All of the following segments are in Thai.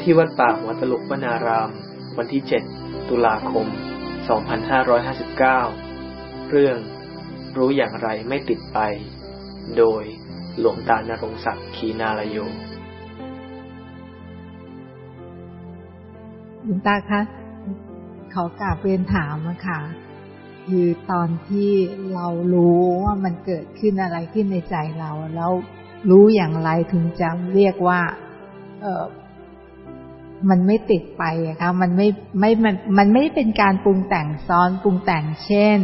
ที่วัดป่าหัวตลกวนาราม วันที่ 7 ตุลาคม 2559 เรื่องรู้อย่างไรไม่ติดไป โดยหลวงตานรงศักดิ์ขีนาลโยหลวงตาคะขากราบเรียนถามอะค่ะ คือตอนที่เรารู้ว่ามันเกิดขึ้นอะไรขึ้นในใจเรา แล้วรู้อย่างไรถึงจะเรียกว่า เออมันไม่ติดไปอะคะมันไม่ไม่มันมันไม่เป็นการปรุงแต่งซ้อนปรุงแต่งเช่น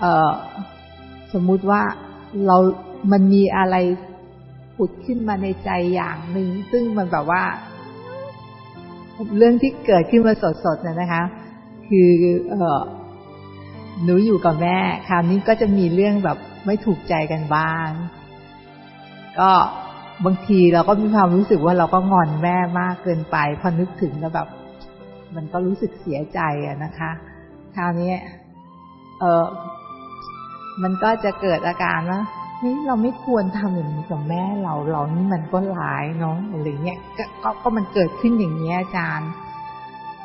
เออสมมุติว่าเรามันมีอะไรผุดขึ้นมาในใจอย่างหนึ่งซึ่งมันแบบว่า เรื่องที่เกิดขึ้นมาสดๆนะนะคะ คือ เออ หนูอยู่กับแม่ คราวนี้ก็จะมีเรื่องแบบไม่ถูกใจกันบ้าง ก็บางทีเราก็มีความรู้สึกว่าเราก็งอนแม่มากเกินไป พอนึกถึงแล้วแบบ มันก็รู้สึกเสียใจอะนะคะ คราวนี้เออมันก็จะเกิดอาการว่าเฮ้ยเราไม่ควรทำอย่างนี้กับแม่เราเรานี่มันก็หลายเนาะอะไรเงี้ยก็ก็มันเกิดขึ้นอย่างนี้อาจารย์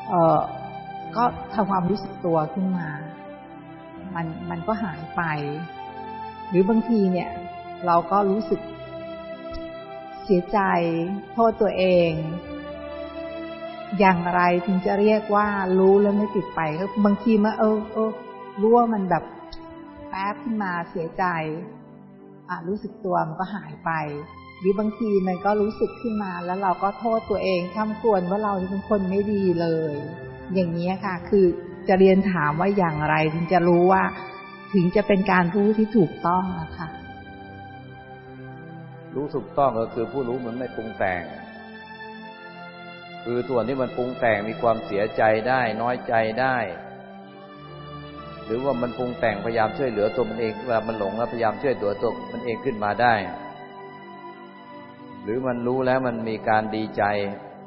เออก็ทำความรู้สึกตัวขึ้นมา มันมันก็หายไป หรือบางทีเนี่ย เราก็รู้สึกเสียใจโทษตัวเอง อย่างไรถึงจะเรียกว่ารู้แล้วไม่ติดไปก็บางทีมาเออเออรู้ว่ามันแบบแป๊บขึ้นมาเสียใจอะรู้สึกตัวมันก็หายไป หรือบางทีมันก็รู้สึกขึ้นมาแล้วเราก็โทษตัวเองข้ามควรว่าเราเป็นคนไม่ดีเลย อย่างนี้ค่ะ คือ จะเรียนถามว่าอย่างไร ถึงจะรู้ว่า ถึงจะเป็นการรู้ที่ถูกต้องนะคะรู้ถูกต้องก็คือผู้รู้มันไม่ปรุงแต่ง คือส่วนที่มันปรุงแต่งมีความเสียใจได้ น้อยใจได้ หรือว่ามันปรุงแต่งพยายามช่วยเหลือตัวมันเองเวลามันหลงแล้วพยายามช่วยตัวตัวมันเองขึ้นมาได้ หรือมันรู้แล้วมันมีการดีใจ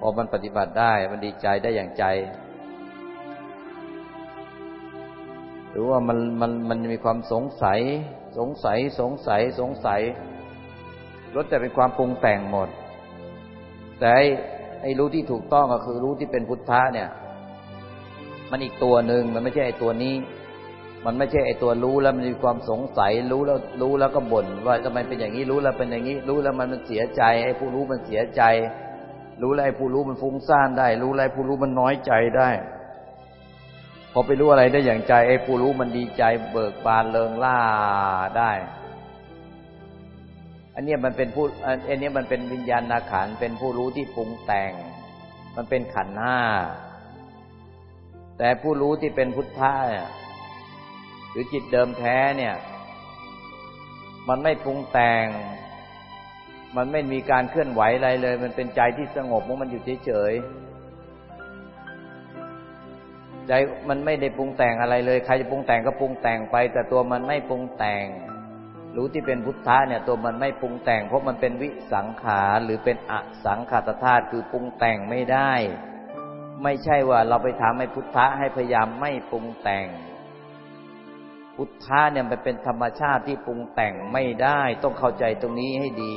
พอมันปฏิบัติได้ มันดีใจได้อย่างใจ หรือว่ามันมันมันมีความสงสัย สงสัยสงสัยสงสัยล้วนแต่เป็นความปรุงแต่งหมด แต่ไอ้รู้ที่ถูกต้องก็คือรู้ที่เป็นพุทธะเนี่ย มันอีกตัวหนึ่งมันไม่ใช่ไอ้ตัวนี้ มันไม่ใช่ไอ้ตัวรู้แล้วมันมีความสงสัย รู้แล้วรู้แล้วก็บ่นว่าทำไมเป็นอย่างนี้รู้แล้วเป็นอย่างนี้ รู้แล้วมันมันเสียใจไอ้ผู้รู้มันเสียใจ รู้แล้วไอ้ผู้รู้มันฟุ้งซ่านได้ รู้แล้วผู้รู้มันน้อยใจได้ พอไปรู้อะไรได้อย่างใจไอ้ผู้รู้มันดีใจเบิกบานเริงล่าได้ อันนี้มันเป็นผู้อันนี้มันเป็นวิญญาณนาขันเป็นผู้รู้ที่ปรุงแต่ง มันเป็นขันห้า แต่ผู้รู้ที่เป็นพุทธะหรือจิตเดิมแท้เนี่ย มันไม่ปรุงแต่ง มันไม่มีการเคลื่อนไหวอะไรเลย มันเป็นใจที่สงบมันอยู่เฉยๆ ใจมันไม่ได้ปรุงแต่งอะไรเลย ใครจะปรุงแต่งก็ปรุงแต่งไป แต่ตัวมันไม่ปรุงแต่ง รู้ที่เป็นพุทธะเนี่ย ตัวมันไม่ปรุงแต่ง เพราะมันเป็นวิสังขารหรือเป็นอสังขารธาตุคือปรุงแต่งไม่ได้ ไม่ใช่ว่าเราไปทำให้พุทธะให้พยายามไม่ปรุงแต่ง พุทธะเนี่ยมันเป็นธรรมชาติที่ปรุงแต่งไม่ได้ ต้องเข้าใจตรงนี้ให้ดี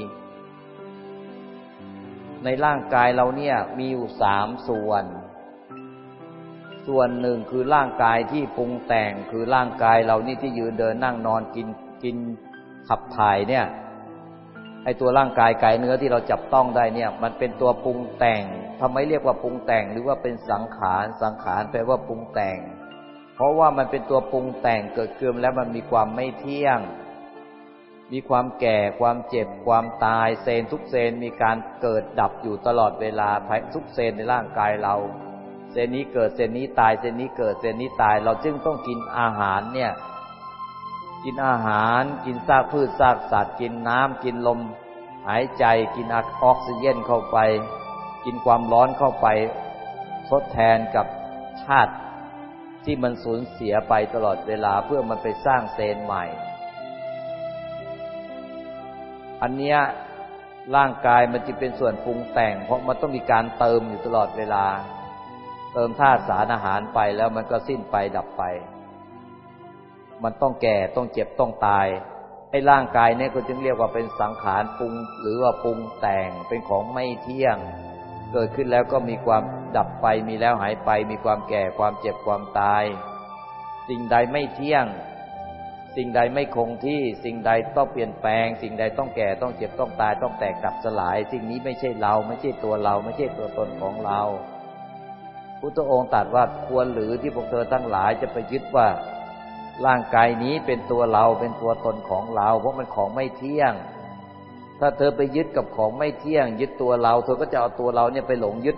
ในร่างกายเราเนี่ยมีอยู่สามส่วน ส่วนหนึ่งคือร่างกายที่ปรุงแต่งคือร่างกายเรานี่ที่ยืนเดินนั่งนอนกินกินขับถ่ายเนี่ยไอตัวร่างกายกายเนื้อที่เราจับต้องได้เนี่ย มันเป็นตัวปรุงแต่งทำไมเรียกว่าปรุงแต่งหรือว่าเป็นสังขารสังขารแปลว่าปรุงแต่ง เพราะว่ามันเป็นตัวปรุงแต่งเกิดขึ้นแล้วมันมีความไม่เที่ยง มีความแก่ความเจ็บความตายเซนทุกเซนมีการเกิดดับอยู่ตลอดเวลาทุกเซนในร่างกายเรา เซนนี้เกิดเซนนี้ตายเซนนี้เกิดเซนนี้ตาย เราจึงต้องกินอาหารเนี่ย กินอาหารกินซากพืชซากสัตว์กินน้ำกินลม หายใจกินออกซิเจนเข้าไป กินความร้อนเข้าไป ทดแทนกับธาตุที่มันสูญเสียไปตลอดเวลาเพื่อมันไปสร้างเซลล์ใหม่ อันเนี้ยร่างกายมันจะเป็นส่วนปรุงแต่ง เพราะมันต้องมีการเติมอยู่ตลอดเวลา เติมธาตุสารอาหารไปแล้วมันก็สิ้นไปดับไป มันต้องแก่ต้องเจ็บต้องตายไอ้ร่างกายเนี่ยก็จึงเรียกว่าเป็นสังขารปรุง หรือว่าปรุงแต่งเป็นของไม่เที่ยง เกิดขึ้นแล้วก็มีความดับไปมีแล้วหายไป มีความแก่ความเจ็บความตาย สิ่งใดไม่เที่ยง สิ่งใดไม่คงที่สิ่งใดต้องเปลี่ยนแปลง สิ่งใดต้องแก่ต้องเจ็บต้องตายต้องแตกดับสลาย สิ่งนี้ไม่ใช่เรา ไม่ใช่ตัวเรา ไม่ใช่ตัวตนของเรา พุทธองค์ตรัสว่าควรหรือที่พวกเธอทั้งหลายจะไปยึดว่าร่างกายนี้เป็นตัวเราเป็นตัวตนของเรา เพราะมันของไม่เที่ยง ถ้าเธอไปยึดกับของไม่เที่ยง ยึดตัวเรา เธอก็จะเอาตัวเราเนี่ยไปหลงยึด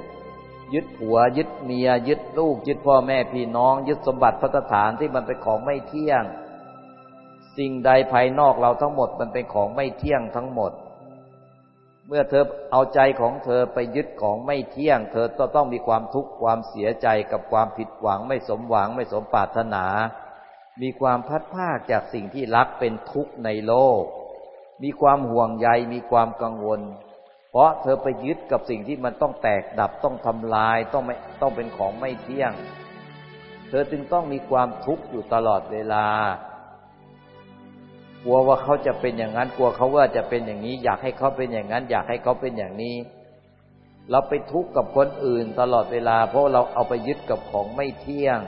ยึดผัว ยึดเมีย ยึดลูก ยึดพ่อแม่พี่น้อง ยึดสมบัติพัฒฐานที่มันเป็นของไม่เที่ยง สิ่งใดภายนอกเราทั้งหมดมันเป็นของไม่เที่ยงทั้งหมด เมื่อเธอเอาใจของเธอไปยึดของไม่เที่ยง เธอต้องมีความทุกข์ความเสียใจกับความผิดหวัง ไม่สมหวังไม่สมปรารถนา มีความพัดภาคจากสิ่งที่รักเป็นทุกข์ในโลก มีความห่วงใยมีความกังวล เพราะเธอไปยึดกับสิ่งที่มันต้องแตกดับต้องทำลายต้องไม่ต้องเป็นของไม่เที่ยง เธอจึงต้องมีความทุกข์อยู่ตลอดเวลา กลัวว่าเขาจะเป็นอย่างนั้น กลัวเขาว่าจะเป็นอย่างนี้ อยากให้เขาเป็นอย่างนั้น อยากให้เขาเป็นอย่างนี้ เราไปทุกข์กับคนอื่นตลอดเวลา เพราะเราเอาไปยึดกับของไม่เที่ยง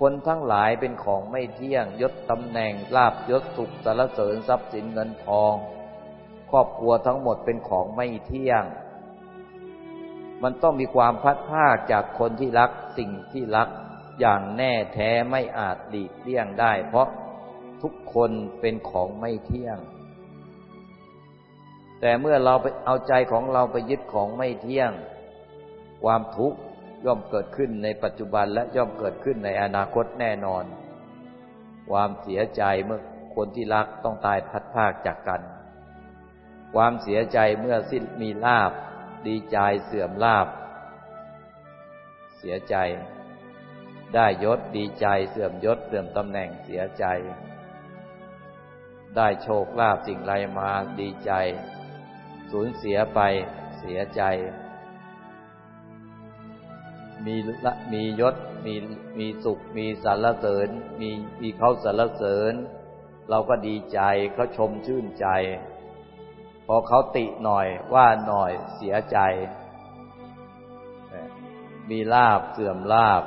คนทั้งหลายเป็นของไม่เที่ยง ยศตำแหน่งลาบยศสุขสารเสริญทรัพย์สินเงินทอง ครอบครัวทั้งหมดเป็นของไม่เที่ยง มันต้องมีความพัดภาคจากคนที่รักสิ่งที่รักอย่างแน่แท้ไม่อาจหลีกเลี่ยงได้ เพราะ ทุกคนเป็นของไม่เที่ยง แต่เมื่อเราไปเอาใจของเราไปยึดของไม่เที่ยง ความทุกข์ย่อมเกิดขึ้นในปัจจุบันและย่อมเกิดขึ้นในอนาคตแน่นอน ความเสียใจเมื่อคนที่รักต้องตายพัดพากจากกัน ความเสียใจเมื่อสิ้นมีลาบ ดีใจเสื่อมลาบ เสียใจได้ยศดีใจเสื่อมยศเสื่อมตำแหน่งเสียใจ ได้โชคลาภสิ่งไรมาดีใจ สูญเสียไปเสียใจ มีละมียศมีมีสุขมีสรรเสริญ มีมีเขาสรรเสริญ เราก็ดีใจเขาชมชื่นใจ พอเขาติหน่อยว่าหน่อยเสียใจ มีลาบเสื่อมลาบ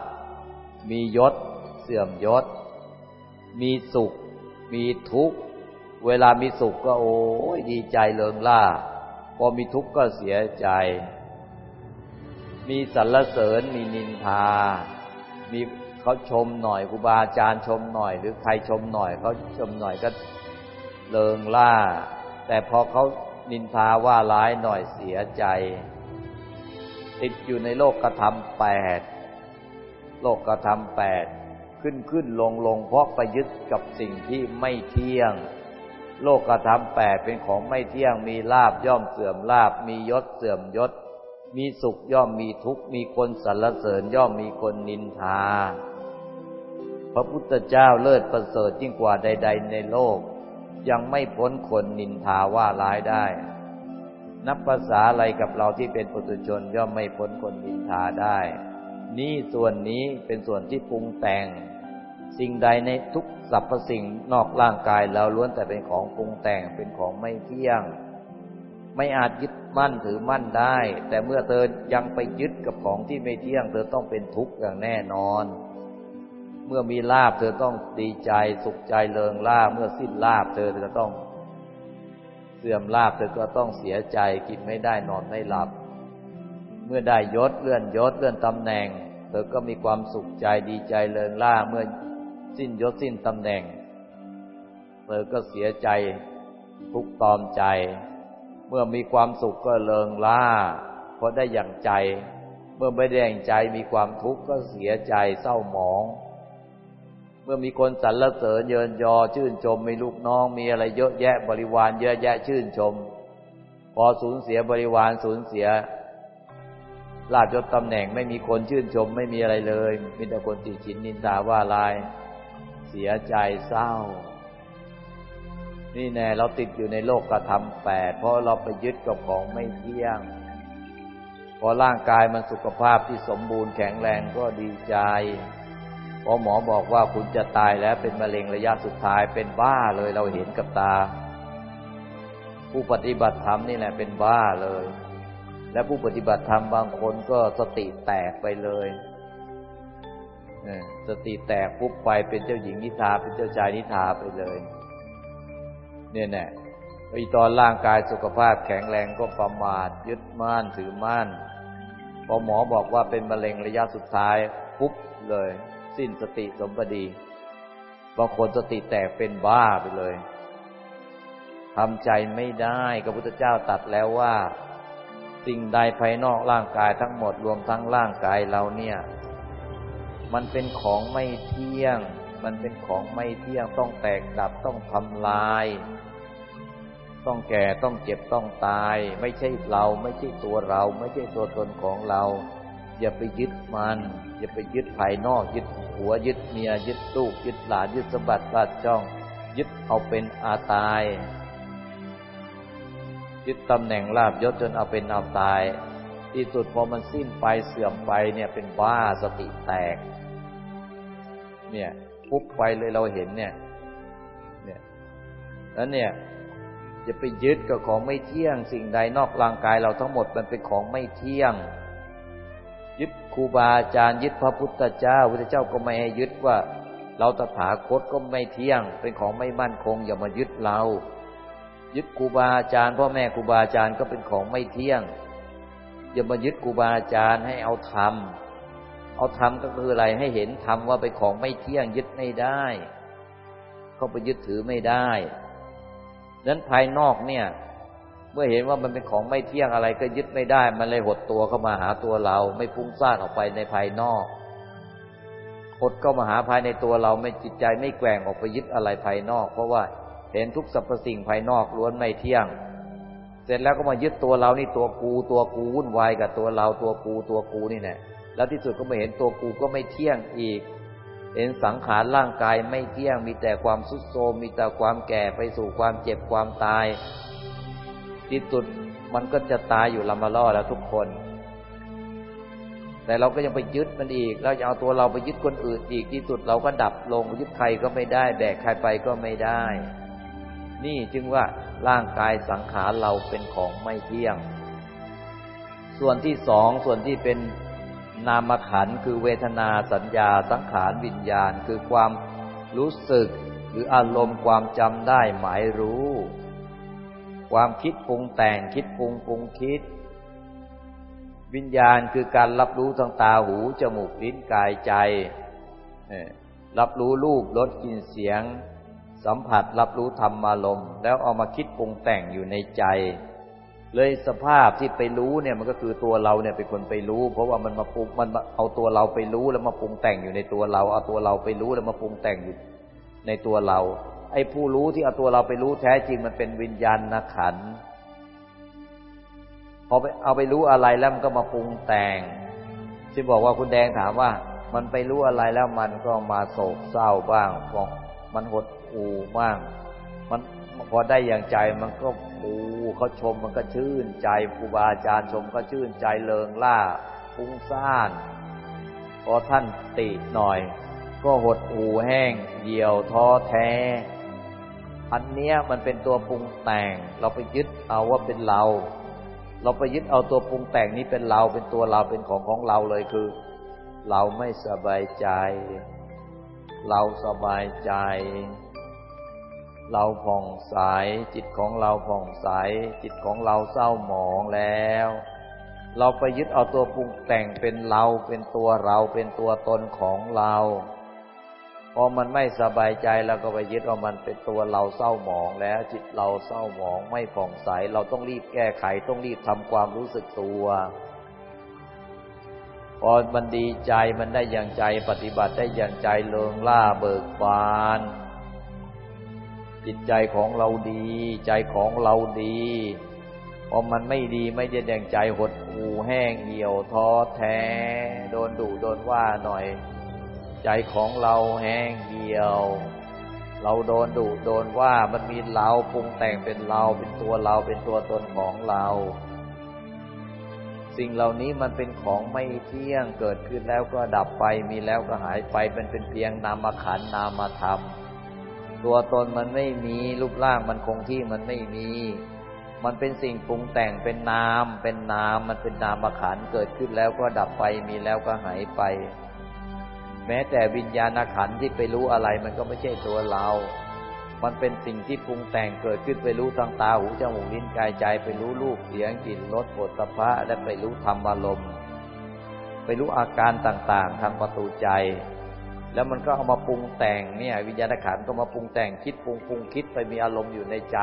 มียศเสื่อมยศ มีสุข มีทุกข์ เวลามีสุขก็โอ้ยดีใจเลิงล่า พอมีทุกข์ก็เสียใจ มีสรรเสริญมีนินทา มีเขาชมหน่อยครูบาอาจารย์ชมหน่อย หรือใครชมหน่อยเขาชมหน่อยก็เลิงล่า แต่พอเขานินทาว่าร้ายหน่อยเสียใจ ติดอยู่ในโลกกระทำแปดโลกกระทำแปดขึ้นขึ้นลงลงเพราะไปยึดกับสิ่งที่ไม่เที่ยง โลกกระทำแปดเป็นของไม่เที่ยงมีลาบย่อมเสื่อมลาบมียศเสื่อมยศ มีสุขย่อมมีทุกข์มีคนสรรเสริญย่อมมีคนนินทา พระพุทธเจ้าเลิศประเสริฐยิ่งกว่าใด ๆ ในโลก ยังไม่พ้นคนนินทาว่าร้ายได้ นับภาษาอะไรกับเราที่เป็นปุถุชนย่อมไม่พ้นคนนินทาได้ นี่ส่วนนี้เป็นส่วนที่ปรุงแต่ง สิ่งใดในทุกสรรพสิ่งนอกร่างกายเราล้วนแต่เป็นของปรุงแต่งเป็นของไม่เที่ยง ไม่อาจยึดมั่นถือมั่นได้ แต่เมื่อเธอยังไปยึดกับของที่ไม่เที่ยง เธอต้องเป็นทุกข์อย่างแน่นอน เมื่อมีลาบเธอต้องดีใจสุขใจเลิงล่าเมื่อสิ้นลาบเธอจะต้อง เสื่อมลาบเธอก็ต้องเสียใจกินไม่ได้นอนไม่หลับ เมื่อได้ยศเลื่อนยศเลื่อนตำแหน่ง เธอก็มีความสุขใจดีใจเลิงล่าเมื่อ สิ้นยศสิ้นตำแหน่ง เธอก็เสียใจทุกตอมใจ เมื่อมีความสุขก็เลิงล่าเพราะได้อย่างใจ เมื่อไม่ได้อย่างใจมีความทุกข์ก็เสียใจเศร้าหมอง เมื่อมีคนสรรเสริญเยินยอชื่นชมมีลูกน้องมีอะไรเยอะแยะบริวารเยอะแยะชื่นชม พอสูญเสียบริวารสูญเสียลาบยศตำแหน่งไม่มีคนชื่นชมไม่มีอะไรเลย มีแต่คนติฉินนินทาว่าลาย เสียใจเศร้า นี่แน่เราติดอยู่ในโลกกระทำแปดเพราะเราไปยึดกับของไม่เที่ยง พอร่างกายมันสุขภาพที่สมบูรณ์แข็งแรงก็ดีใจพอหมอบอกว่าคุณจะตายแล้วเป็นมะเร็งระยะสุดท้ายเป็นบ้าเลยเราเห็นกับตา ผู้ปฏิบัติธรรมนี่แหละเป็นบ้าเลย และผู้ปฏิบัติธรรมบางคนก็สติแตกไปเลย สติแตกปุ๊บไปเป็นเจ้าหญิงนิทาเป็นเจ้าชายนิทาไปเลย เนี่ยแน่ไอตอนร่างกายสุขภาพแข็งแรงก็ประมาทยึดมั่นถือมั่นพอหมอบอกว่าเป็นมะเร็งระยะสุดท้ายปุ๊บเลย สิ้นสติสมบดีบางคนสติแตกเป็นบ้าไปเลยทำใจไม่ได้พระพุทธเจ้าตัดแล้วว่า สิ่งใดภายนอกร่างกายทั้งหมดรวมทั้งร่างกายเราเนี่ย มันเป็นของไม่เที่ยง มันเป็นของไม่เที่ยงต้องแตกดับต้องทำลาย ต้องแก่ต้องเจ็บต้องตาย ไม่ใช่เรา ไม่ใช่ตัวเรา ไม่ใช่ตัวตนของเรา อย่าไปยึดมัน อย่าไปยึดภายนอก ยึดหัวยึดเมียยึดลูกยึดหลานยึดสมบัติราชจ้อง ยึดเอาเป็นอาตาย ยึดตำแหน่งลาบยศจนเอาเป็นเอาตายที่สุดพอมันสิ้นไปเสื่อมไปเนี่ยเป็นบ้าสติแตก เนี่ยปุ๊บไปเลยเราเห็นเนี่ย เนี่ยแล้วเนี่ยจะไปยึดกับของไม่เที่ยง สิ่งใดนอกร่างกายเราทั้งหมดมันเป็นของไม่เที่ยง ยึดครูบาอาจารย์ยึดพระพุทธเจ้าพระเจ้าก็ไม่ให้ยึดว่า เราตถาคตก็ไม่เที่ยง เป็นของไม่มั่นคง อย่ามายึดเรา ยึดครูบาอาจารย์พ่อแม่ครูบาอาจารย์ก็เป็นของไม่เที่ยง อย่ามายึดครูบาอาจารย์ให้เอาธรรม เอาธรรมก็คืออะไรให้เห็นธรรมว่าเป็นของไม่เที่ยงยึดไม่ได้เขาไปยึดถือไม่ได้นั้นภายนอกเนี่ย เมื่อเห็นว่ามันเป็นของไม่เที่ยงอะไรก็ยึดไม่ได้ มันเลยหดตัวเข้ามาหาตัวเรา ไม่ฟุ้งซ่านออกไปในภายนอกหดเข้ามาหาภายในตัวเราไม่จิตใจไม่แกว่งออกไปยึดอะไรภายนอก เพราะว่าเห็นทุกสรรพสิ่งภายนอกล้วนไม่เที่ยง เสร็จแล้วก็มายึดตัวเรานี่ตัวกูตัวกูวุ่นวายกับตัวเราตัวกูตัวกูนี่แหละ แล้วที่สุดก็มาเห็นตัวกูก็ไม่เที่ยงอีก เห็นสังขารร่างกายไม่เที่ยง มีแต่ความสุดโทมมีแต่ความแก่ไปสู่ความเจ็บความตาย ที่สุดมันก็จะตายอยู่ลำมาล่อแล้วทุกคน แต่เราก็ยังไปยึดมันอีกเราจะเอาตัวเราไปยึดคนอื่นอีกที่สุดเราก็ดับลงยึดใครก็ไม่ได้แบกใครไปก็ไม่ได้ นี่จึงว่าร่างกายสังขารเราเป็นของไม่เที่ยง ส่วนที่สองส่วนที่เป็น นามขันคือเวทนาสัญญาสังขารวิญญาณ คือความรู้สึก หรืออารมณ์ความจำได้หมายรู้ ความคิดปรุงแต่งคิดปรุงปรุงคิด วิญญาณคือการรับรู้ทางตาหูจมูกลิ้นกายใจ รับรู้รูปรสกลิ่นเสียง สัมผัสรับรู้ธรรมอารมณ์ แล้วเอามาคิดปรุงแต่งอยู่ในใจ เลยสภาพที่ไปรู้เนี่ยมันก็คือตัวเราเนี่ยเป็นคนไปรู้ เพราะว่ามันมาปรุงมันเอาตัวเราไปรู้แล้วมาปรุงแต่งอยู่ในตัวเรา เอาตัวเราไปรู้แล้วมาปรุงแต่งอยู่ในตัวเรา ไอ้ผู้รู้ที่เอาตัวเราไปรู้แท้จริงมันเป็นวิญญาณนะขันพอไปเอาไปรู้อะไรแล้วมันก็มาปรุงแต่ง ที่บอกว่าคุณแดงถามว่า มันไปรู้อะไรแล้วมันก็มาโศกเศร้าบ้างมันหดหู่บ้าง มันพอได้อย่างใจมันก็ โอ้เขาชมมันก็ชื่นใจครูบาอาจารย์ชมก็ชื่นใจเลิงล่าฟุ้งซ่านพอท่านติหน่อย ก็หดหูแห้งเหี่ยวท้อแท้ อันเนี้ยมันเป็นตัวปรุงแต่ง เราไปยึดเอาว่าเป็นเรา เราไปยึดเอาตัวปรุงแต่งนี้เป็นเราเป็นตัวเราเป็นของของเราเลยคือ เราไม่สบายใจ เราสบายใจ เราผ่องใส จิตของเราผ่องใส จิตของเราเศร้าหมองแล้ว เราไปยึดเอาตัวปรุงแต่งเป็นเราเป็นตัวเราเป็นตัวตนของเราพอมันไม่สบายใจเราก็ไปยึดว่ามันเป็นตัวเราเศร้าหมองแล้ว จิตเราเศร้าหมองไม่ผ่องใส เราต้องรีบแก้ไขต้องรีบทำความรู้สึกตัวพอมันดีใจมันได้อย่างใจปฏิบัติได้อย่างใจเลิงล่าเบิกบาน จิตใจของเราดี ใจของเราดีพอมันไม่ดีไม่ได้แดงใจหดหูแห้งเหี่ยวท้อแท้ โดนดุโดนว่าหน่อย ใจของเราแห้งเหี่ยว เราโดนดุโดนว่ามันมีเราปรุงแต่งเป็นเราเป็นตัวเราเป็นตัวตนของเรา สิ่งเหล่านี้มันเป็นของไม่เที่ยงเกิดขึ้นแล้วก็ดับไปมีแล้วก็หายไปมันเป็นเพียงนามขันนามธรรม ตัวตนมันไม่มีรูปร่างมันคงที่มันไม่มี มันเป็นสิ่งปรุงแต่งเป็นนาม เป็นนามมันเป็นนามขันเกิดขึ้นแล้วก็ดับไปมีแล้วก็หายไป แม้แต่วิญญาณขันที่ไปรู้อะไรมันก็ไม่ใช่ตัวเรา มันเป็นสิ่งที่ปรุงแต่งเกิดขึ้นไปรู้ทางตาหูจมูกลิ้นกายใจ ไปรู้รูปเสียงกลิ่นรสผลสะพะและไปรู้ธรรมอารมณ์ไปรู้อาการต่างๆทางประตูใจ แล้วมันก็เอามาปรุงแต่งเนี่ย วิญญาณขันก็มาปรุงแต่งคิดปรุงปรุงคิดไปมีอารมณ์อยู่ในใจ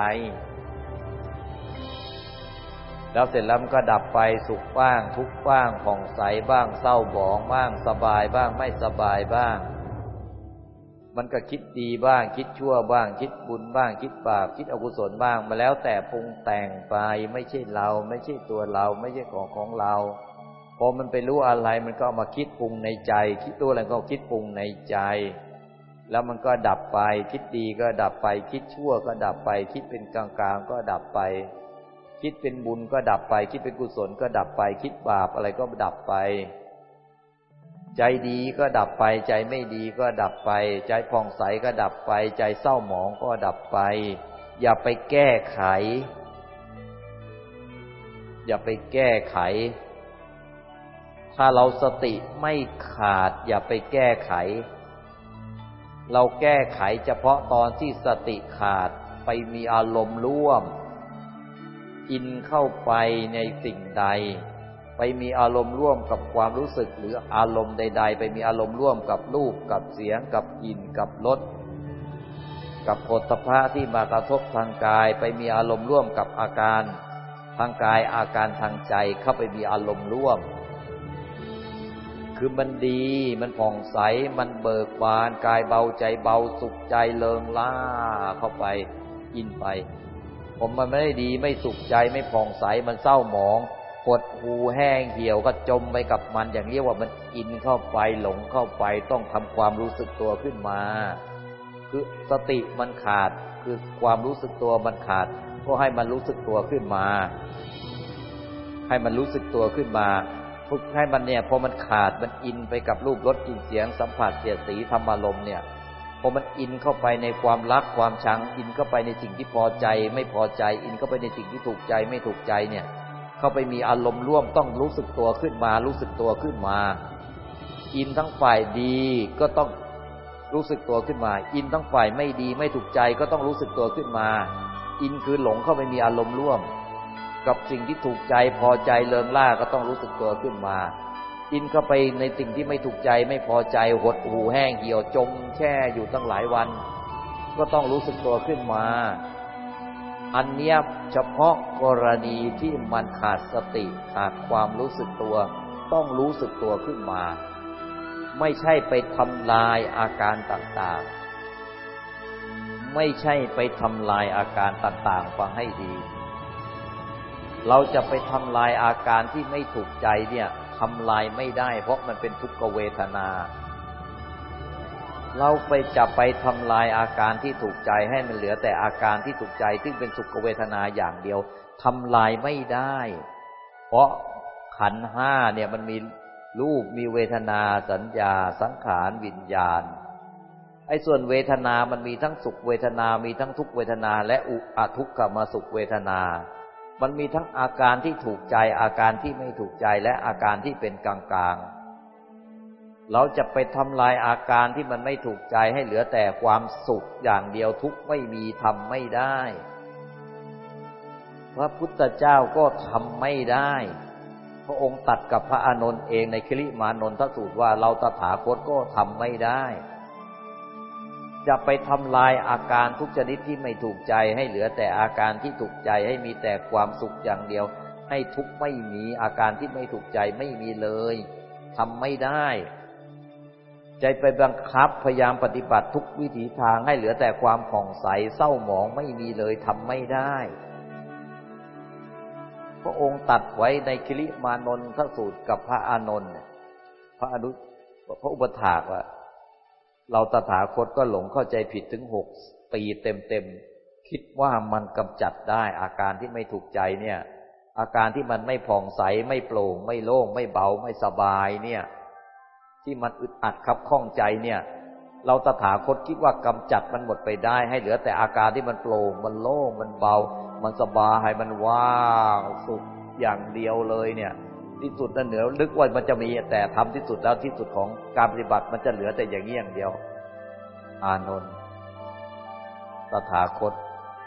แล้วเสร็จแล้วมันก็ดับไปสุขบ้าง ทุกข์บ้างผ่องใสบ้าง เศร้าหมองบ้าง สบายบ้างไม่สบายบ้าง มันก็คิดดีบ้าง คิดชั่วบ้าง คิดบุญบ้าง คิดบาปคิดอกุศลบ้างมาแล้วแต่ปรุงแต่งไปไม่ใช่เรา ไม่ใช่ตัวเรา ไม่ใช่ของของเรา พอมันไปรู้อะไรมันก็มาคิดปรุงในใจ คิดตัวอะไรก็คิดปรุงในใจ แล้วมันก็ดับไป คิดดีก็ดับไป คิดชั่วก็ดับไป คิดเป็นกลางๆก็ดับไป คิดเป็นบุญก็ดับไป คิดเป็นกุศลก็ดับไป คิดบาปอะไรก็ดับไป ใจดีก็ดับไป ใจไม่ดีก็ดับไป ใจผ่องใสก็ดับไป ใจเศร้าหมองก็ดับไป อย่าไปแก้ไข อย่าไปแก้ไข ถ้าเราสติไม่ขาดอย่าไปแก้ไข เราแก้ไขเฉพาะตอนที่สติขาดไปมีอารมณ์ร่วม อินเข้าไปในสิ่งใด ไปมีอารมณ์ร่วมกับความรู้สึกหรืออารมณ์ใด ๆ ไปมีอารมณ์ร่วมกับรูปกับเสียงกับกลิ่นกับรสกับโผฏฐะที่มากระทบทางกาย ไปมีอารมณ์ร่วมกับอาการทางกายอาการทางใจเข้าไปมีอารมณ์ร่วม คือมันดี มันผ่องใส มันเบิกบาน กายเบาใจเบาสุขใจเลิงล่าเข้าไปอินไป ผมมันไม่ได้ดีไม่สุขใจไม่ผ่องใสมันเศร้าหมองหดหูแห้งเหี่ยวก็จมไปกับมันอย่างเรียกว่ามันอินเข้าไปหลงเข้าไปต้องทำความรู้สึกตัวขึ้นมา คือสติมันขาดคือความรู้สึกตัวมันขาด ก็ให้มันรู้สึกตัวขึ้นมา ให้มันรู้สึกตัวขึ้นมา ฝึกให้มันเนี่ยพอมันขาดมันอินไปกับรูปรสกลิ่นเสียงสัมผัสเสียสีธรรมารมเนี่ยพอมันอินเข้าไปในความรักความชังอินเข้าไปในสิ่งที่พอใจ ไม่พอใจ อินเข้าไปในสิ่งที่ถูกใจไม่ถูกใจเนี่ย เข้าไปมีอารมณ์ร่วมต้องรู้สึกตัวขึ้นมา รู้สึกตัวขึ้นมา อินทั้งฝ่ายดีก็ต้องรู้สึกตัวขึ้นมา อินทั้งฝ่ายไม่ดีไม่ถูกใจก็ต้องรู้สึกตัวขึ้นมา อินคือหลงเข้าไปมีอารมณ์ร่วม กับสิ่งที่ถูกใจพอใจเลิงล่าก็ต้องรู้สึกตัวขึ้นมาอินเข้าไปในสิ่งที่ไม่ถูกใจไม่พอใจหดหูแห้งเหี่ยวจมแช่อยู่ตั้งหลายวัน ก็ต้องรู้สึกตัวขึ้นมา อันเนี้ยเฉพาะกรณีที่มันขาดสติขาดความรู้สึกตัว ต้องรู้สึกตัวขึ้นมา ไม่ใช่ไปทำลายอาการต่างๆ ไม่ใช่ไปทำลายอาการต่างๆ ฟังให้ดี เราจะไปทำลายอาการที่ไม่ถูกใจเนี่ยทำลายไม่ได้ เพราะมันเป็นทุกขเวทนา เราไปจะไปทำลายอาการที่ถูกใจให้มันเหลือแต่อาการที่ถูกใจซึ่งเป็นสุขเวทนาอย่างเดียวทำลายไม่ได้ เพราะขันห้าเนี่ยมันมีรูปมีเวทนาสัญญา สังขารวิญญาณไอ้ส่วนเวทนามันมีทั้งสุขเวทนา มีทั้งทุกเวทนา และอุอทุกขมาสุขเวทนา มันมีทั้งอาการที่ถูกใจอาการที่ไม่ถูกใจและอาการที่เป็นกลางๆ เราจะไปทำลายอาการที่มันไม่ถูกใจให้เหลือแต่ความสุขอย่างเดียวทุกไม่มีทำไม่ได้ พระพุทธเจ้าก็ทำไม่ได้ พระองค์ตัดกับพระอานนท์เองในคลิมานนทสูตรว่าเราตถาคตก็ทำไม่ได้ จะไปทำลายอาการทุกชนิดที่ไม่ถูกใจ ให้เหลือแต่อาการที่ถูกใจให้มีแต่ความสุขอย่างเดียว ให้ทุกไม่มีอาการที่ไม่ถูกใจไม่มีเลยทำไม่ได้ ใจไปบังคับพยายามปฏิบัติทุกวิถีทางให้เหลือแต่ความผ่องใสเศร้าหมองไม่มีเลยทำไม่ได้พระองค์ตัดไว้ในคิริมานนทสูตรกับพระอานนท์พระอนุพระอุปถากว่า เราตถาคตก็หลงเข้าใจผิดถึงหกปีเต็มๆ คิดว่ามันกำจัดได้อาการที่ไม่ถูกใจเนี่ย อาการที่มันไม่ผ่องใส ไม่โปร่ง ไม่โล่ง ไม่เบา ไม่สบายเนี่ย ที่มันอึดอัดคับข้องใจเนี่ย เราตถาคตคิดว่ากำจัดมันหมดไปได้ ให้เหลือแต่อาการที่มันโปร่ง มันโล่ง มันเบา มันสบาย มันว่าง สุขอย่างเดียวเลยเนี่ย ที่สุดนั่นเหนือลึกว่ามันจะมีแต่ทำที่สุดแล้วที่สุดของการปฏิบัติมันจะเหลือแต่อย่างนี้อย่างเดียว อานนท์ตถาคต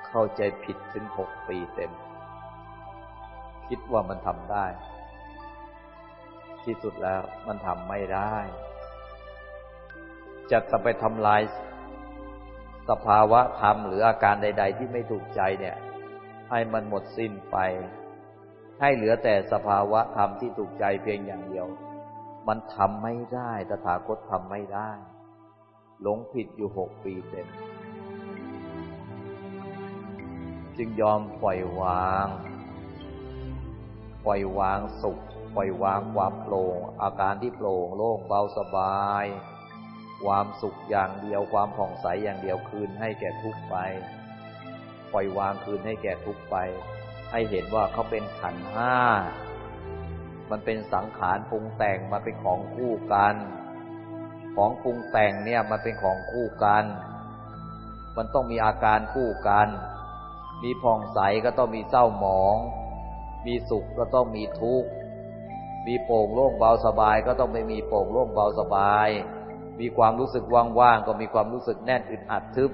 เข้าใจผิดถึงหกปีเต็ม คิดว่ามันทำได้ ที่สุดแล้วมันทำไม่ได้ จะจะไปทำลายสภาวะธรรมหรืออาการใด ๆ ที่ไม่ถูกใจเนี่ย ให้มันหมดสิ้นไป ให้เหลือแต่สภาวะธรรมที่ถูกใจเพียงอย่างเดียว มันทำไม่ได้ ตถาคตทำไม่ได้ หลงผิดอยู่หกปีเต็ม จึงยอมปล่อยวาง ปล่อยวางสุข ปล่อยวางความโปร่ง อาการที่โปร่งโล่งเบาสบาย ความสุขอย่างเดียวความผ่องใสอย่างเดียวคืนให้แก่ทุกไป ปล่อยวางคืนให้แก่ทุกไป ให้เห็นว่าเขาเป็นขันห้า มันเป็นสังขารปรุงแต่งมาเป็นของคู่กัน ของปรุงแต่งเนี่ยมันเป็นของคู่กัน มันต้องมีอาการคู่กัน มีผ่องใสก็ต้องมีเศร้าหมอง มีสุขก็ต้องมีทุกข์ มีโปร่งโล่งเบาสบายก็ต้องไม่มีโปร่งโล่งเบาสบาย มีความรู้สึกว่างๆก็มีความรู้สึกแน่นอึดอัดทึบ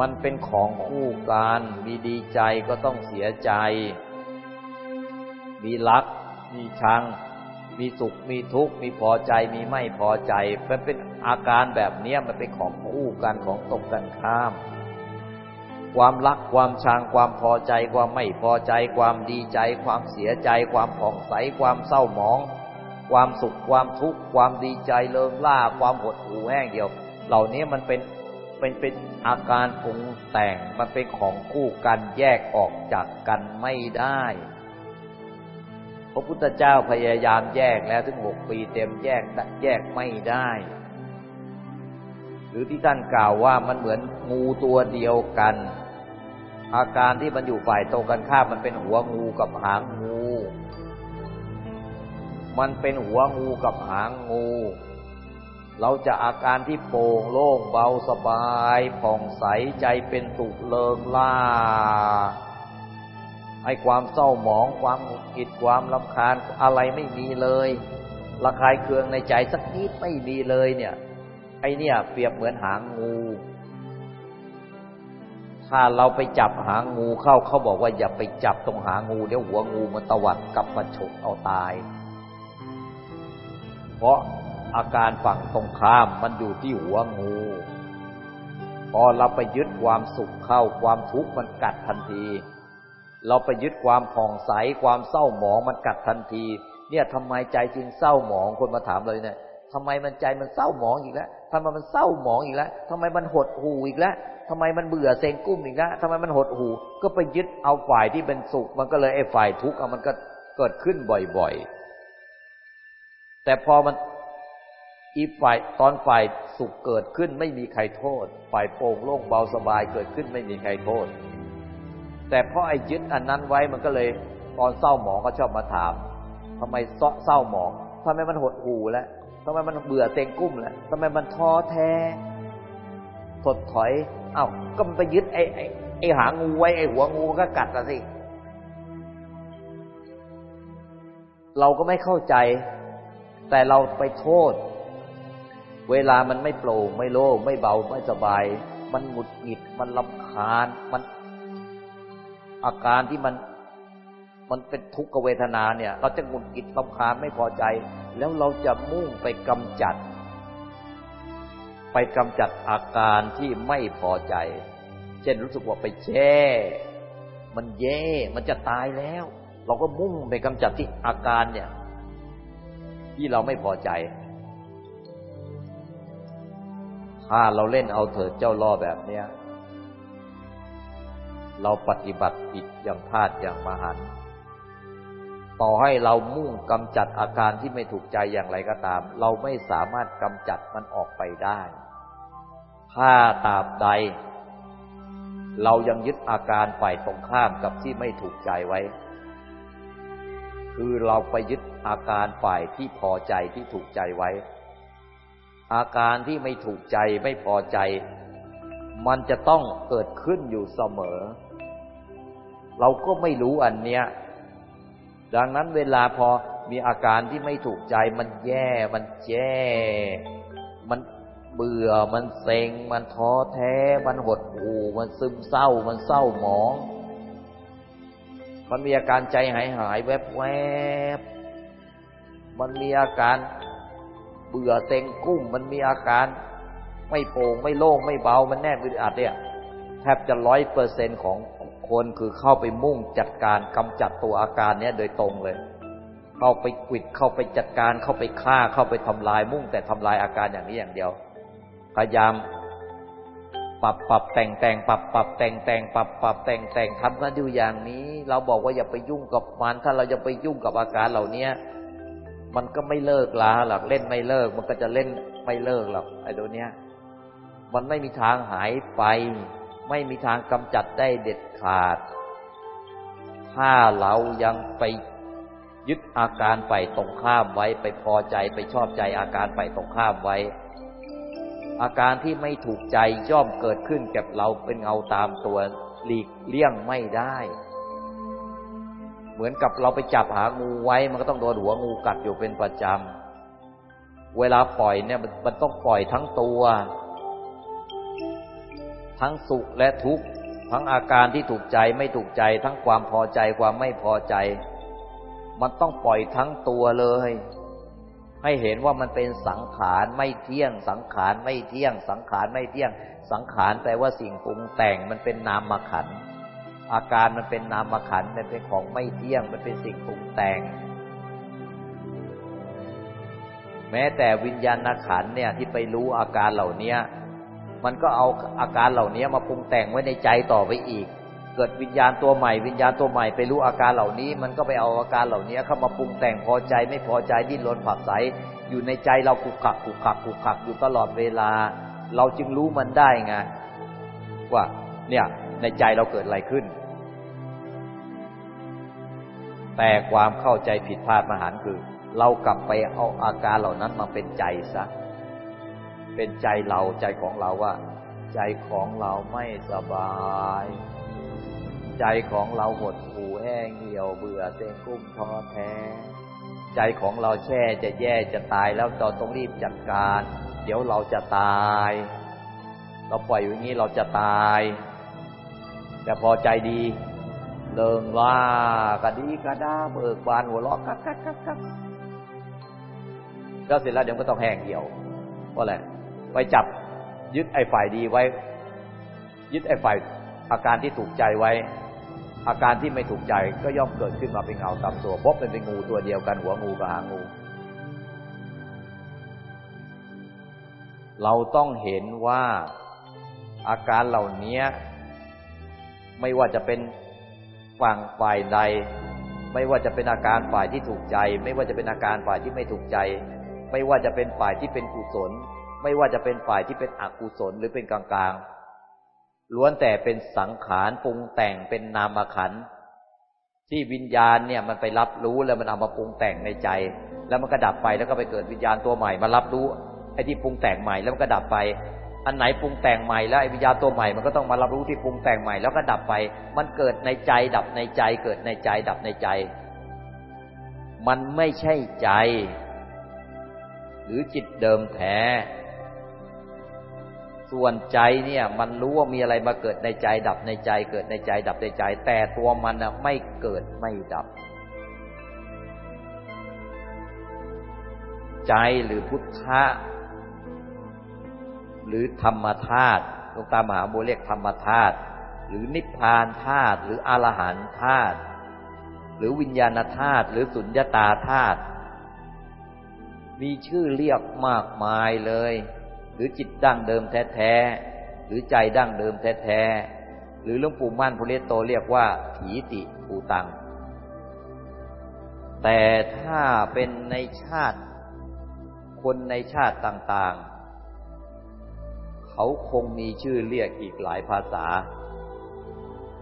มันเป็นของคู่กัน มีดีใจก็ต้องเสียใจ มีรัก มีชัง มีสุข มีทุกข์ มีพอใจ มีไม่พอใจ มันเป็นอาการแบบนี้มันเป็นของคู่กัน ของตกกันข้าม ความรัก ความชัง ความพอใจ ความไม่พอใจ ความดีใจ ความเสียใจ ความผ่องใส ความเศร้าหมอง ความสุข ความทุกข์ ความดีใจเลิงล่า ความหดหู่แห้งเดียว เหล่านี้มันเป็น เป็นเป็นอาการปรุงแต่งมันเป็นของคู่กันแยกออกจากกันไม่ได้ พระพุทธเจ้าพยายามแยกแล้วถึงหกปีเต็มแยกแยกไม่ได้ หรือที่ท่านกล่าวว่ามันเหมือนงูตัวเดียวกัน อาการที่มันอยู่ฝ่ายตรงกันข้ามมันเป็นหัวงูกับหางงู มันเป็นหัวงูกับหางงู เราจะอาการที่โปร่งโล่งเบาสบายผ่องใสใจเป็นสุขเลิงล่าให้ความเศร้าหมองความหงุดหงิดความลำคาญอะไรไม่มีเลยระคายเคืองในใจสักนิดไม่มีเลยเนี่ย ไอเนี่ยเปรียบเหมือนหางงู ถ้าเราไปจับหางงูเข้าเขาบอกว่าอย่าไปจับตรงหางงูเดี๋ยวหัวงูมันตวัดกับมันฉกเอาตาย เพราะ อาการฝั่งตรงข้ามมันอยู่ที่หัวงู พอเราไปยึดความสุขเข้าความทุกข์มันกัดทันที เราไปยึดความผ่องใสความเศร้าหมองมันกัดทันที เนี่ยทำไมใจจึงเศร้าหมองคนมาถามเลยเนี่ยทำไมมันใจมันเศร้าหมองอีกแล้วทำไมมันเศร้าหมองอีกแล้วทำไมมันหดหูอีกแล้วทำไมมันเบื่อเซ็งกุ้มอีกแล้วทำไมมันหดหู ก็ไปยึดเอาฝ่ายที่เป็นสุข มันก็เลยไอ้ฝ่ายทุกข์มันก็เกิดขึ้นบ่อยๆ แต่พอมัน อีฝ่ายตอนฝ่ายสุขเกิดขึ้นไม่มีใครโทษ ฝ่ายโปร่งโล่งเบาสบายเกิดขึ้นไม่มีใครโทษ แต่เพราะไอ้ยึดอันนั้นไว้มันก็เลยตอนเศร้าหมองก็ชอบมาถามทำไมเศร้าหมองทำไมมันหดหูแล้วทำไมมันเบื่อเต็งกุ้มแหละทำไมมันท้อแท้ถดถอยเอา้าก็มันไปยึดไอ้ไอ้ไอ้หางูไว้ไอ้หัวงูก็กัดละสิเราก็ไม่เข้าใจ แต่เราไปโทษ เวลามันไม่โปร่งไม่โล่งไม่เบาไม่สบาย มันหงุดหงิดมันลำคาญมัน อาการที่มัน มันเป็นทุกขเวทนาเนี่ย เราจะหงุดหงิดลำคาญไม่พอใจ แล้วเราจะมุ่งไปกำจัด ไปกำจัดอาการที่ไม่พอใจ เช่นรู้สึกว่าไปแช่มันแย่ มันจะตายแล้ว เราก็มุ่งไปกำจัดที่อาการเนี่ย ที่เราไม่พอใจ ถ้าเราเล่นเอาเถิดเจ้าล่อแบบเนี้ย เราปฏิบัติผิดอย่างพลาดอย่างมหันต์ต่อให้เรามุ่งกำจัดอาการที่ไม่ถูกใจอย่างไรก็ตาม เราไม่สามารถกำจัดมันออกไปได้ถ้าตาบใด เรายังยึดอาการฝ่ายตรงข้ามกับที่ไม่ถูกใจไว้ คือเราไปยึดอาการฝ่ายที่พอใจที่ถูกใจไว้ อาการที่ไม่ถูกใจไม่พอใจ มันจะต้องเกิดขึ้นอยู่เสมอ เราก็ไม่รู้อันเนี้ย ดังนั้นเวลาพอมีอาการที่ไม่ถูกใจ มันแย่ มันแย่มันเบื่อ มันเซ็ง มันท้อแท้ มันหดหู่ มันซึมเศร้า มันเศร้าหมอง มันมีอาการใจหายหายแวบแวบ มันมีอาการ เบื่อเซ็งกุ้มมันมีอาการไม่โปร่งไม่โล่งไม่เบามันแน่นอึดอัดเนี่ยแทบจะร้อยเปอร์เซ็นของคนคือเข้าไปมุ่งจัดการกำจัดตัวอาการเนี้ยโดยตรงเลย เข้าไปกิดเข้าไปจัดการเข้าไปฆ่าเข้าไปทำลายมุ่งแต่ทำลายอาการอย่างนี้อย่างเดียวพยายามปรับปรับแต่งแต่งปรับปรับแต่งแต่งปรับปรับแต่งแต่งทำกันอยู่อย่างนี้ เราบอกว่าอย่าไปยุ่งกับมันถ้าเราจะไปยุ่งกับอาการเหล่านี้ มันก็ไม่เลิกลาหรอกเล่นไม่เลิก มันก็จะเล่นไม่เลิกหรอกไอ้ตัวเนี้ย มันไม่มีทางหายไป ไม่มีทางกำจัดได้เด็ดขาด ถ้าเรายังไปยึดอาการไปตรงข้ามไว้ไปพอใจไปชอบใจอาการไปตรงข้ามไว้ อาการที่ไม่ถูกใจย่อมเกิดขึ้นกับเราเป็นเงาตามตัวหลีกเลี่ยงไม่ได้ เหมือนกับเราไปจับหางูไว้ มันก็ต้องโดนหัวงูกัดอยู่เป็นประจำ เวลาปล่อยเนี่ยมันต้องปล่อยทั้งตัว ทั้งสุขและทุกข์ทั้งอาการที่ถูกใจไม่ถูกใจ ทั้งความพอใจความไม่พอใจ มันต้องปล่อยทั้งตัวเลย ให้เห็นว่ามันเป็นสังขารไม่เที่ยง สังขารไม่เที่ยง สังขารไม่เที่ยง สังขารแปลว่าสิ่งปรุงแต่งมันเป็นนามขัน อาการมันเป็นนามขันมันเป็นของไม่เที่ยง มันเป็นสิ่งปรุงแต่ง แม้แต่วิญญาณขันเนี่ยที่ไปรู้อาการเหล่านี้มันก็เอาอาการเหล่านี้มาปรุงแต่งไว้ในใจต่อไปอีก เกิดวิญญาณตัวใหม่ วิญญาณตัวใหม่ไปรู้อาการเหล่านี้ มันก็ไปเอาอาการเหล่านี้เข้ามาปรุงแต่งพอใจไม่พอใจดิ้นรนผักใสอยู่ในใจเราขุกขักขุกขักขุกขักอยู่ตลอดเวลา เราจึงรู้มันได้ไงว่าเนี่ยในใจเราเกิดอะไรขึ้น แต่ความเข้าใจผิดพลาดมหันคือ เรากลับไปเอาอาการเหล่านั้นมาเป็นใจซะ เป็นใจเราใจของเราว่า ใจของเราไม่สบาย ใจของเราหดหู่แห้งเหี่ยวเบื่อเซ็งกุ้มท้อแท้ ใจของเราแช่จะแย่จะตายแล้วเราต้องรีบจัดการ เดี๋ยวเราจะตาย เราปล่อยอย่างนี้เราจะตาย แต่พอใจดี เลิงล่ากระดีกระดาเบิกบานหัวเราะกักกักกักกักแล้วเสร็จแล้วเดี๋ยวก็ต้องแห้งเหี่ยวเพราะอะไรไปจับยึดไอ้ฝ่ายดีไว้ ยึดไอ้ฝ่ายอาการที่ถูกใจไว้ อาการที่ไม่ถูกใจก็ย่อมเกิดขึ้นมาเป็นเงาตามตัวพบเป็นเป็นงูตัวเดียวกันหัวงูกับหางงู เราต้องเห็นว่าอาการเหล่านี้ไม่ว่าจะเป็น ฝั่งฝ่ายใด ไม่ว่าจะเป็นอาการฝ่ายที่ถูกใจ ไม่ว่าจะเป็นอาการฝ่ายที่ไม่ถูกใจ ไม่ว่าจะเป็นฝ่ายที่เป็นกุศล ไม่ว่าจะเป็นฝ่ายที่เป็นอกุศลหรือเป็นกลางๆล้วนแต่เป็นสังขารปรุงแต่งเป็นนามขันที่วิญญาณเนี่ยมันไปรับรู้แล้วมันเอามาปรุงแต่งในใจ แล้วมันก็ดับไปแล้วก็ไปเกิดวิญญาณตัวใหม่มารับรู้ไอ้ที่ปรุงแต่งใหม่แล้วมันก็ดับไป อันไหนปรุงแต่งใหม่แล้วไอ้วิญญาณตัวใหม่มันก็ต้องมารับรู้ที่ปรุงแต่งใหม่แล้วก็ดับไป มันเกิดในใจดับในใจ เกิดในใจดับในใจ มันไม่ใช่ใจ หรือจิตเดิมแท้ ส่วนใจเนี่ย มันรู้ว่ามีอะไรมาเกิดในใจ ดับในใจ เกิดในใจ ดับในใจ แต่ตัวมันนะไม่เกิดไม่ดับ ใจหรือพุทธะ หรือธรรมธาตุหลวงตามหาบัวเรียกธรรมธาตุหรือนิพพานธาตุหรืออรหันธาตุหรือวิญญาณธาตุหรือสุญญตาธาตุมีชื่อเรียกมากมายเลย หรือจิตดั้งเดิมแท้ๆหรือใจดั้งเดิมแท้ๆหรือหลวงปู่มั่นพุเลโตเรียกว่าถีติปูตัง แต่ถ้าเป็นในชาติ คนในชาติต่างๆ เขาคงมีชื่อเรียกอีกหลายภาษา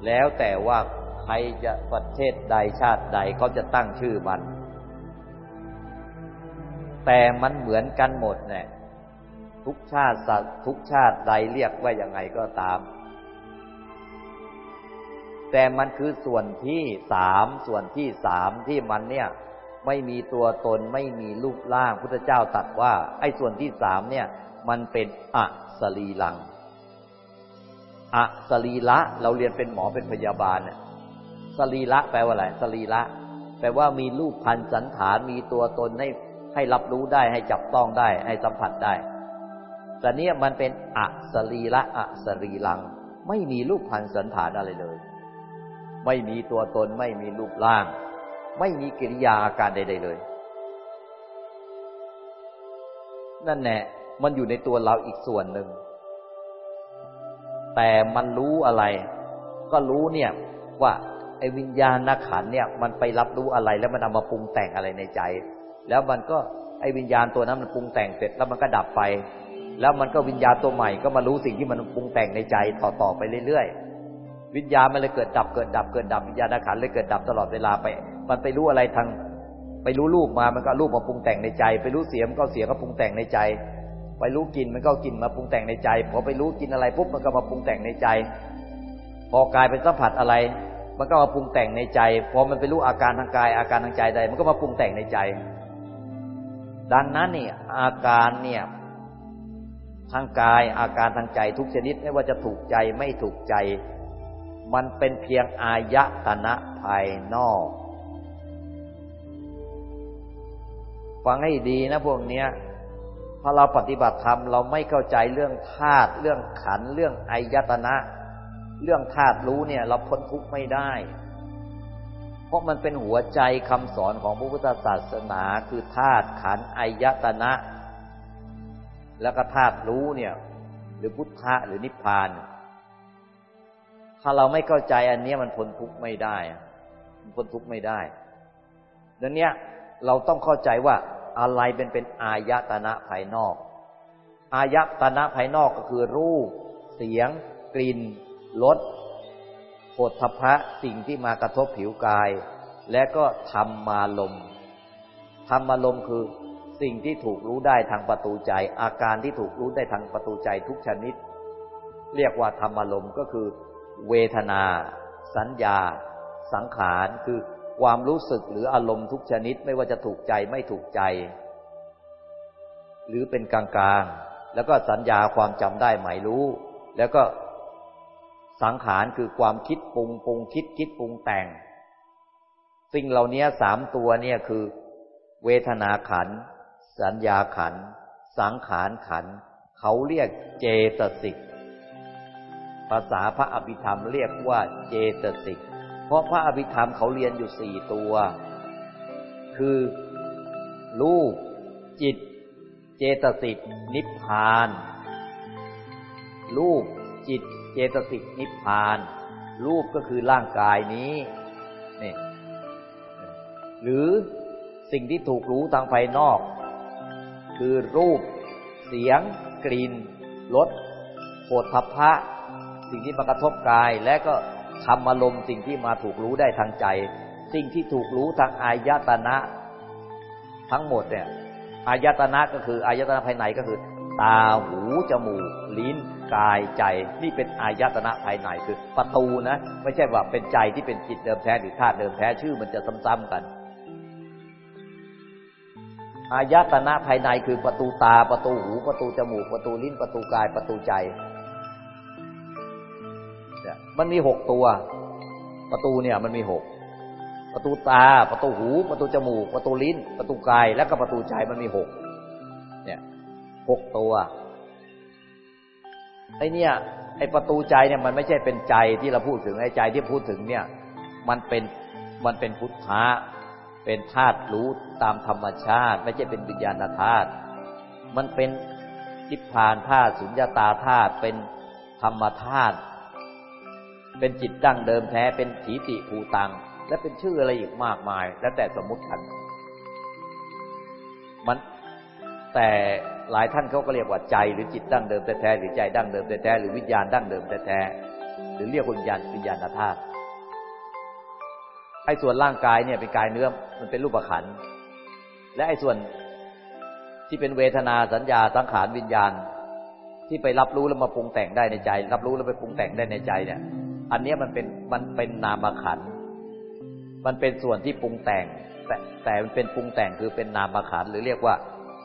แล้วแต่ว่าใครจะประเทศใดชาติใดเขาจะตั้งชื่อมัน แต่มันเหมือนกันหมดเนี่ยทุกชาติสัตว์ทุกชาติใดเรียกว่าอย่างไงก็ตาม แต่มันคือส่วนที่สามส่วนที่สามที่มันเนี่ย ไม่มีตัวตนไม่มีรูปร่างพุทธเจ้าตัดว่า ไอ้ส่วนที่สามเนี่ย มันเป็นอะ สรีลังอะสรีละ เราเรียนเป็นหมอเป็นพยาบาลเนี่ยสรีละ แปลว่าอะไรสรีละ แปลว่ามีรูปพันสันฐานมีตัวตนให้ให้รับรู้ได้ให้จับต้องได้ ให้สัมผัสได้ แต่เนี้ยมันเป็นอะสรีละอะสรีลัง ไม่มีรูปพันสันฐานอะไรเลย ไม่มีตัวตนไม่มีรูปร่าง ไม่มีกิริยาอาการใด ๆ เลย นั่นแหละ มันอยู่ในตัวเราอีกส่วนหนึ่ง แต่มันรู้อะไร ก็รู้เนี่ยว่าไอ้วิญญาณนักขันเนี่ย มันไปรับรู้อะไรแล้วมันเอามาปรุงแต่งอะไรในใจ แล้วมันก็ไอ้วิญญาณตัวนั้นมันปรุงแต่งเสร็จแล้วมันก็ดับไป แล้วมันก็วิญญาณตัวใหม่ก็มารู้สิ่งที่มันปรุงแต่งในใจต่อๆไปเรื่อยๆ วิญญาณมันเลยเกิดดับเกิดดับเกิดดับวิญญาณนักขันเลยเกิดดับตลอดเวลาไป มันไปรู้อะไรทาง ไปรู้รูปมา มันก็รูปมาปรุงแต่งในใจ ไปรู้เสียงก็เสียงก็ปรุงแต่งในใจ ไปรู้กินมันก็กินมาปรุงแต่งในใจ พอไปรู้กินอะไรปุ๊บมันก็มาปรุงแต่งในใจ พอกลายเป็นสัมผัสอะไร มันก็มาปรุงแต่งในใจ พอมันไปรู้อาการทางกาย อาการทางใจใด มันก็มาปรุงแต่งในใจ ดังนั้นนี่อาการเนี่ยทางกายอาการทางใจทุกชนิดไม่ว่าจะถูกใจไม่ถูกใจ มันเป็นเพียงอายตนะภายนอก ฟังให้ดีนะพวกเนี้ย พอเราปฏิบัติธรรมเราไม่เข้าใจเรื่องธาตุเรื่องขันเรื่องอายตนะ เรื่องธาตุรู้เนี่ย เราพ้นทุกข์ไม่ได้ เพราะมันเป็นหัวใจคำสอนของพระพุทธศาสนาคือธาตุขันอายตนะ แล้วก็ธาตุรู้เนี่ย หรือพุทธะหรือนิพพาน ถ้าเราไม่เข้าใจอันนี้มันพ้นทุกข์ไม่ได้มันพ้นทุกข์ไม่ได้ดังนี้เราต้องเข้าใจว่า อะไรเป็นเป็นอายตนะภายนอก อายตนะภายนอกก็คือรูป เสียง กลิ่นรสโผฏฐพะสิ่งที่มากระทบผิวกาย และก็ธรรมาลมธรรมาลมคือสิ่งที่ถูกรู้ได้ทางประตูใจ อาการที่ถูกรู้ได้ทางประตูใจทุกชนิด เรียกว่าธรรมารมก็คือ เวทนา สัญญา สังขารคือ ความรู้สึกหรืออารมณ์ทุกชนิดไม่ว่าจะถูกใจไม่ถูกใจ หรือเป็นกลางๆ แล้วก็สัญญาความจำได้หมายรู้ แล้วก็สังขารคือความคิดปรุงปรุงคิดคิดปรุงแต่ง สิ่งเหล่านี้สามตัวเนี่ยคือ เวทนาขัน สัญญาขัน สังขารขัน เขาเรียกเจตสิก ภาษาพระอภิธรรมเรียกว่าเจตสิก เพราะพระอภิธรรมเขาเรียนอยู่สี่ตัว คือรูปจิต เจตสิกนิพพาน รูปจิต เจตสิกนิพพาน รูปก็คือร่างกายนี้นี่หรือสิ่งที่ถูกรู้ทางภายนอก คือรูป เสียง กลิ่นรสโผฏฐัพพะ สิ่งที่มากระทบกายและก็ ธรรมอารมณ์สิ่งที่มาถูกรู้ได้ทางใจ สิ่งที่ถูกรู้ทางอายตนะ ทั้งหมดเนี่ยอายตนะก็คืออายตนะภายในก็คือ ตาหูจมูก ลิ้นกายใจ นี่เป็นอายตนะภายในคือประตูนะ ไม่ใช่ว่าเป็นใจที่เป็นจิตเดิมแท้หรือธาตุเดิมแท้ชื่อมันจะซ้ำๆกันอายตนะภายในคือประตูตาประตูหูประตูจมูกประตูลิ้นประตูกายประตูใจ มันมีหกตัว ประตูเนี่ยมันมีหกประตูตา ประตูหู ประตูจมูก ประตูลิ้น ประตูกาย แล้วก็ประตูใจมันมีหกเนี่ยหกตัวไอเนี่ยไอประตูใจเนี่ยมันไม่ใช่เป็นใจที่เราพูดถึงไอใจที่พูดถึงเนี่ย มันเป็นมันเป็นพุทธะเป็นธาตุรู้ตามธรรมชาติ ไม่ใช่เป็นวิญญาณธาตุมันเป็นทิพพานธาตุสุญญาตาธาตุเป็นธรรมธาตุ เป็นจิตดั้งเดิมแท้เป็นถีติภูตัง และเป็นชื่ออะไรอีกมากมาย แล้วแต่สมมติกันมันแต่หลายท่านเขาก็เรียกว่าใจหรือจิตดั้งเดิมแท้หรือใจดั้งเดิมแท้หรือวิญญาณดั้งเดิมแท้หรือเรียกวิญญาณวิญญาณธาตุไอ้ส่วนร่างกายเนี่ยเป็นกายเนื้อมันเป็นรูปขันและไอ้ส่วนที่เป็นเวทนาสัญญาสังขารวิญญาณ ที่ไปรับรู้แล้วมาปรุงแต่งได้ในใจ รับรู้แล้วไปปรุงแต่งได้ในใจเนี่ย อันนี้มันเป็นมันเป็นนามขัน มันเป็นส่วนที่ปรุงแต่ง แต่แต่มันเป็นปรุงแต่งคือเป็นนามขันหรือเรียกว่า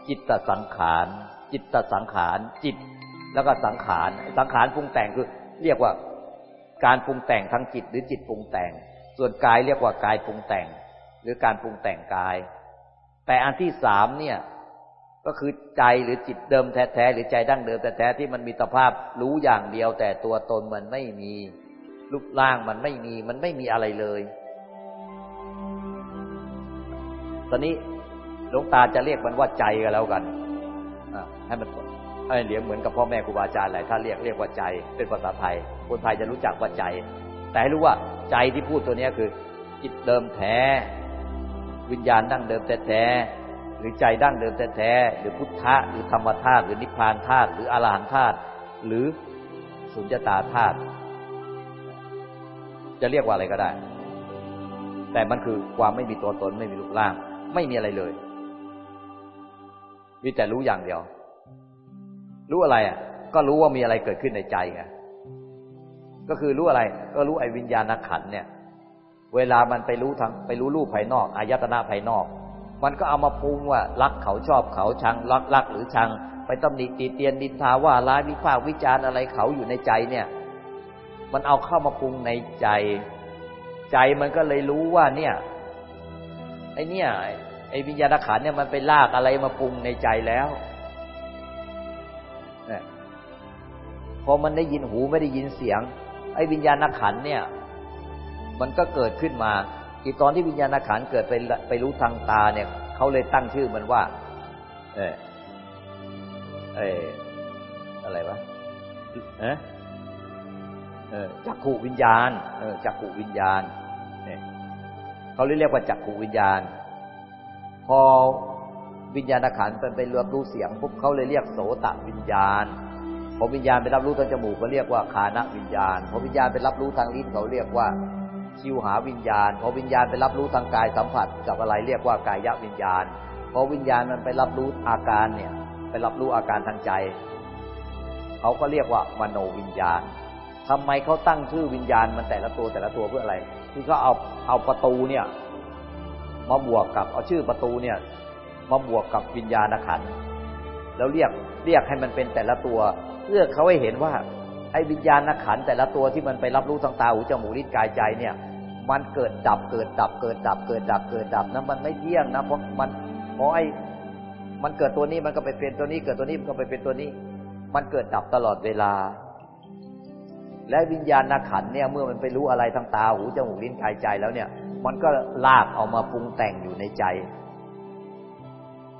จิตตสังขาร จิตตสังขาร จิต แล้วก็สังขาร สังขารปรุงแต่งคือเรียกว่าการปรุงแต่งทั้งจิตหรือจิตปรุงแต่ง ส่วนกายเรียกว่ากายปรุงแต่ง หรือการปรุงแต่งกาย แต่อันที่สามเนี่ยก็คือใจหรือจิตเดิมแท้ๆหรือใจดั้งเดิมแท้ๆที่มันมีสภาพรู้อย่างเดียวแต่ตัวตนมันไม่มี รูปร่างมันไม่มี มันไม่มีอะไรเลย ตอนนี้หลวงตาจะเรียกมันว่าใจกันแล้วกันให้มันให้เหลียงเหมือนกับพ่อแม่ครูบาอาจารย์หลายท่านเรียกเรียกว่าใจ เป็นภาษาไทย คนไทยจะรู้จักว่าใจ แต่ให้รู้ว่าใจที่พูดตัวนี้คือ จิตเดิมแท้ วิญญาณดั้งเดิมแท้หรือใจดั้งเดิมแท้หรือพุทธะหรือธรรมธาตุหรือนิพพานธาตุหรืออรหันธาตุหรือสุญญตาธาตุ จะเรียกว่าอะไรก็ได้ แต่มันคือความไม่มีตัวตนไม่มีรูปร่าง ไม่มีอะไรเลย มีแต่รู้อย่างเดียว รู้อะไรอะ ก็รู้ว่ามีอะไรเกิดขึ้นในใจไงก็คือรู้อะไร ก็รู้ไอ้วิญญาณขันเนี่ย เวลามันไปรู้ทางไปรู้รูปภายนอกอายตนะภายนอก มันก็เอามาปรุงว่า รักเขาชอบเขาชังรักรักหรือชัง ไปตำหนิตีเตียนดินทาว่าร้ายวิพากวิจารณ์อะไรเขาอยู่ในใจเนี่ย มันเอาเข้ามาปรุงในใจ ใจมันก็เลยรู้ว่าเนี่ย ไอเนี่ย ไอวิญญาณขันเนี่ยมันไปลากอะไรมาปรุงในใจแล้วเนี่ยพอมันได้ยินหูไม่ได้ยินเสียง ไอวิญญาณขันเนี่ย มันก็เกิดขึ้นมาอีตอนที่วิญญาณขันเกิดไปไปรู้ทางตาเนี่ยเขาเลยตั้งชื่อมันว่า เออเอออะไรวะเออเออ จักขูวิญญาณเออจักขูวิญญาณเนี่ยเขาเรียกว่าจักขูวิญญาณ พอวิญญาณขันเป็นไปรับรู้เสียงปุ๊บเขาเลยเรียกโสตวิญญาณพอวิญญาณไปรับรู้ทางจมูกเขาเรียกว่าคานวิญญาณพอวิญญาณไปรับรู้ทางลิ้นเขาเรียกว่าชิวหาวิญญาณ พอวิญญาณไปรับรู้ทางกายสัมผัสกับอะไรเรียกว่ากายวิญญาณ พอวิญญาณมันไปรับรู้อาการเนี่ย ไปรับรู้อาการทางใจ เขาก็เรียกว่ามโนวิญญาณ ทำไมเขาตั้งชื่อวิญญาณมันแต่ละตัวแต่ละตัวเพื่ออะไรคือเขาเอาเอาประตูเนี่ย มาบวกกับเอาชื่อประตูเนี่ย มาบวกกับวิญญาณขันแล้วเรียกเรียกให้มันเป็นแต่ละตัวเพื่อเขาให้เห็นว่าไอ้วิญญาณขันแต่ละตัวที่มันไปรับรู้ทางตาหูจมูกลิ้นกายใจเนี่ย มันเกิดดับเกิดดับ เกิดดับ เกิดดับเกิดดับนะมันไม่เที่ยงนะเพราะมันเพราะไอ้มันเกิดตัวนี้มันก็ไปเป็นตัวนี้ เกิดตัวนี้มันก็ไปเป็นตัวนี้ มันเกิดดับตลอดเวลา และวิญญาณขันเนี่ยเมื่อมันไปรู้อะไรทางตาหูจมูกลิ้นกายใจแล้วเนี่ย มันก็ลากเอามาปรุงแต่งอยู่ในใจ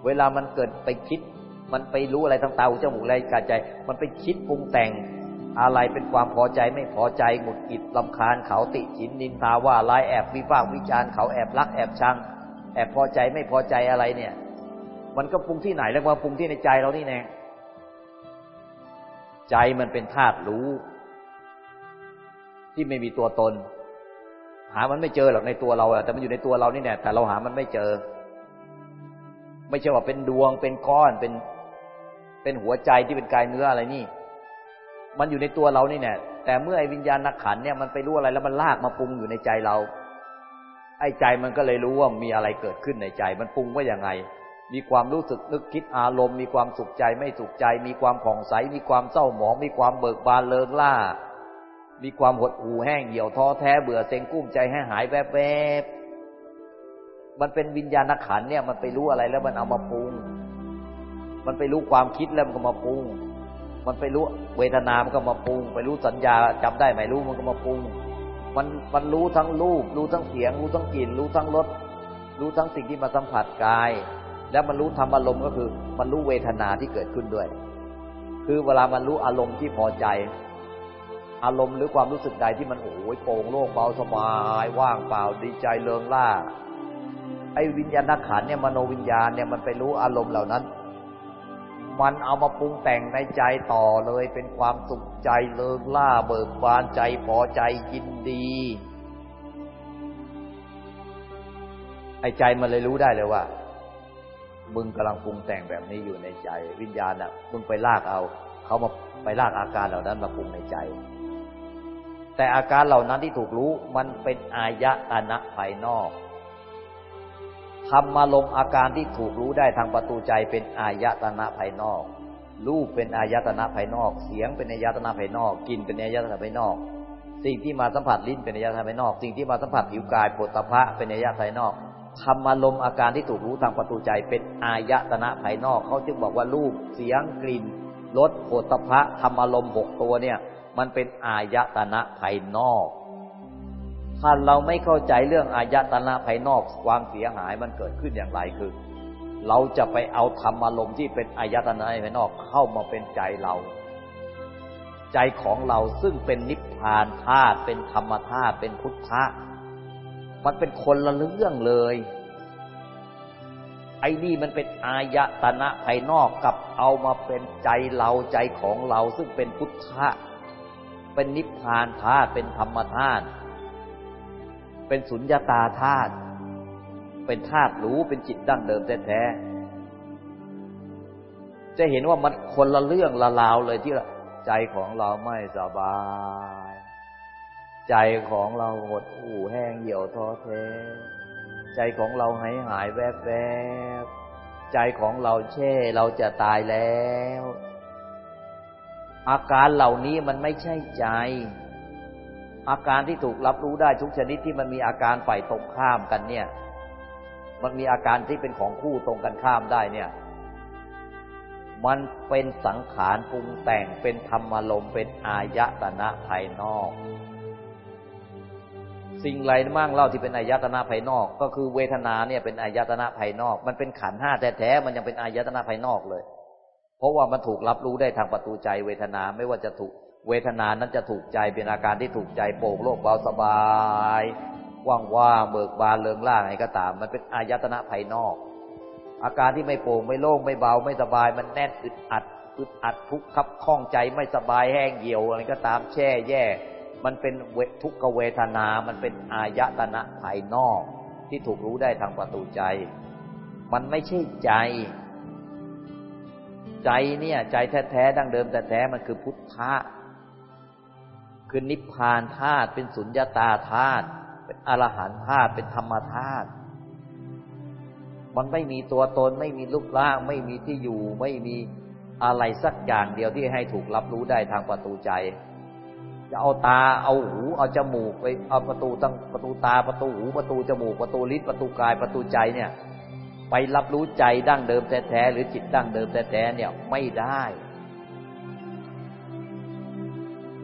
เวลามันเกิดไปคิด มันไปรู้อะไรทางตาหูจมูกลิ้นกายใจ มันไปคิดปรุงแต่งอะไรเป็นความพอใจไม่พอใจหงุดหงิดลำคาญเขาติฉินนินทาว่าร้ายแอบวิพากษ์วิจารณ์เขาแอบรักแอบชัง แอบพอใจไม่พอใจอะไรเนี่ย มันก็ปรุงที่ไหนแล้วว่าปรุงที่ในใจเรานี่แน่ใจมันเป็นธาตุรู้ ที่ไม่มีตัวตน หามันไม่เจอหรอกในตัวเราแต่มันอยู่ในตัวเรานี่แน่แต่เราหามันไม่เจอ ไม่ใช่ว่าเป็นดวงเป็นก้อนเป็นเป็นหัวใจที่เป็นกายเนื้ออะไรนี่ มันอยู่ในตัวเรานี่แน่แต่เมื่อไอ้วิญญาณนักขันเนี่ยมันไปรู้อะไรแล้วมันลากมาปรุงอยู่ในใจเรา ไอ้ใจมันก็เลยรู้ว่ามีอะไรเกิดขึ้นในใจ มันปรุงว่าอย่างไง มีความรู้สึกนึกคิดอารมณ์ มีความสุขใจไม่สุขใจ มีความผ่องใส มีความเศร้าหมอง มีความเบิกบานเลิงล่า มีความหดหู่แห้งเหี่ยวท้อแท้เบื่อเซ็งกุ้มใจให้หายแวบๆมันเป็นวิญญาณขันเนี่ย มันไปรู้อะไรแล้วมันเอามาปรุง มันไปรู้ความคิดแล้วมันก็มาปรุง มันไปรู้เวทนา มันก็มาปรุง ไปรู้สัญญาจำได้ไหมรู้มันก็มาปรุง มันมันรู้ทั้งรูป รู้ทั้งเสียง รู้ทั้งกลิ่น รู้ทั้งรส รู้ทั้งสิ่งที่มาสัมผัสกาย แล้วมันรู้ธรรมอารมณ์ก็คือ มันรู้เวทนาที่เกิดขึ้นด้วย คือเวลามันรู้อารมณ์ที่พอใจ อารมณ์หรือความรู้สึกใดที่มันโอ้ยโปร่งโล่งเบาสบายว่างเปล่าดีใจเลิงล่าไอ้วิญญาณขันเนี่ยมโนวิญญาณเนี่ยมันไปรู้อารมณ์เหล่านั้น มันเอามาปรุงแต่งในใจต่อเลยเป็นความสุขใจเลิงล่า เบิกบานใจพอใจยินดีไอ้ใจมันเลยรู้ได้เลยว่ามึงกำลังปรุงแต่งแบบนี้อยู่ในใจ วิญญาณอะมึงไปลากเอา เขามาไปลากอาการเหล่านั้นมาปรุงในใจ แต่อาการเหล่านั้นที่ถูกรู้มันเป็นอายะตนะภายนอกธรรมาลมอาการที่ถูกรู้ได้ทางประตูใจเป็นอายตนะภายนอก รูปเป็นอายตนะภายนอก เสียงเป็นอายตนะภายนอกกินเป็นอายตนะภายนอก สิ่งที่มาสัมผัสลิ้นเป็นอายตนะภายนอก สิ่งที่มาสัมผัสผิวกายโผฏฐพะเป็นอายตนะภายนอกธรรมารมอาการที่ถูกรู้ทางประตูใจเป็นอายตนะภายนอกเขาจึงบอกว่ารูปเสียงกลิ่นรสโผฏฐพะธรรมารมหกตัวเนี่ย มันเป็นอายตนะภายนอก ถ้าเราไม่เข้าใจเรื่องอายตนะภายนอกความเสียหายมันเกิดขึ้นอย่างไรคือ เราจะไปเอาธรรมอารมณ์ที่เป็นอายตนะภายนอกเข้ามาเป็นใจเรา ใจของเราซึ่งเป็นนิพพานธาตุเป็นธรรมธาตุเป็นพุทธะมันเป็นคนละเรื่องเลยไอ้นี่มันเป็นอายตนะภายนอกกับเอามาเป็นใจเราใจของเราซึ่งเป็นพุทธะ เป็นนิพพานธาตุเป็นธรรมธาตุเป็นสุญญาตาธาตุเป็นธาตุรู้เป็นจิตดั้งเดิมแท้ๆจะเห็นว่ามันคนละเรื่องละราวเลยที่ใจของเราไม่สบาย ใจของเราหดหู่แห้งเหี่ยวท้อแท้ใจของเราหายหายแวบแวบใจของเราแช่เราจะตายแล้ว อาการเหล่านี้มันไม่ใช่ใจ อาการที่ถูกรับรู้ได้ทุกชนิดที่มันมีอาการฝ่ายตรงข้ามกันเนี่ย มันมีอาการที่เป็นของคู่ตรงกันข้ามได้เนี่ย มันเป็นสังขารปรุงแต่งเป็นธรรมารมเป็นอายตนะภายนอก สิ่งไรมั่งเล่าที่เป็นอายตนะภายนอก ก็คือเวทนาเนี่ยเป็นอายตนะภายนอก มันเป็นขันห้าแท้ๆมันยังเป็นอายตนะภายนอกเลย ราะว่ามันถูกรับรู้ได้ทางประตูใจเวทนาไม่ว่าจะถูกเวทนานั้นจะถูกใจเป็นอาการที่ถูกใจโปร่งโล่งเบาสบายว่างว่างเบิกบานเลิงล่างอะไงก็ตาม มันเป็นอายตนะภายนอก อาการที่ไม่โปร่งไม่โล่งไม่เบาไม่สบาย มันแน่นอึดอัดอึดอัดทุกข์คับข้องใจไม่สบายแห้งเหี่ยวอะไรก็ตามแช่แย่ มันเป็นทุกขเวทนา มันเป็นอายตนะภายนอก ที่ถูกรู้ได้ทางประตูใจ มันไม่ใช่ใจ ใจเนี่ย ใจแท้ๆดั้งเดิมแต่แท้มันคือพุทธะคือนิพพานธาตุเป็นสุญญาตาธาตุเป็นอรหันธาตุเป็นธรรมธาตุมันไม่มีตัวตนไม่มีรูปร่าง ไม่มีที่อยู่ ไม่มีอะไรสักอย่างเดียวที่ให้ถูกรับรู้ได้ทางประตูใจ จะเอาตาเอาหูเอาจมูกไปเอาประตูตั้งประตูตาประตูหูประตูจมูกประตูลิ้นประตูกายประตูใจเนี่ย ไปรับรู้ใจดั้งเดิมแท้ๆหรือจิตดั้งเดิมแท้ๆเนี่ยไม่ได้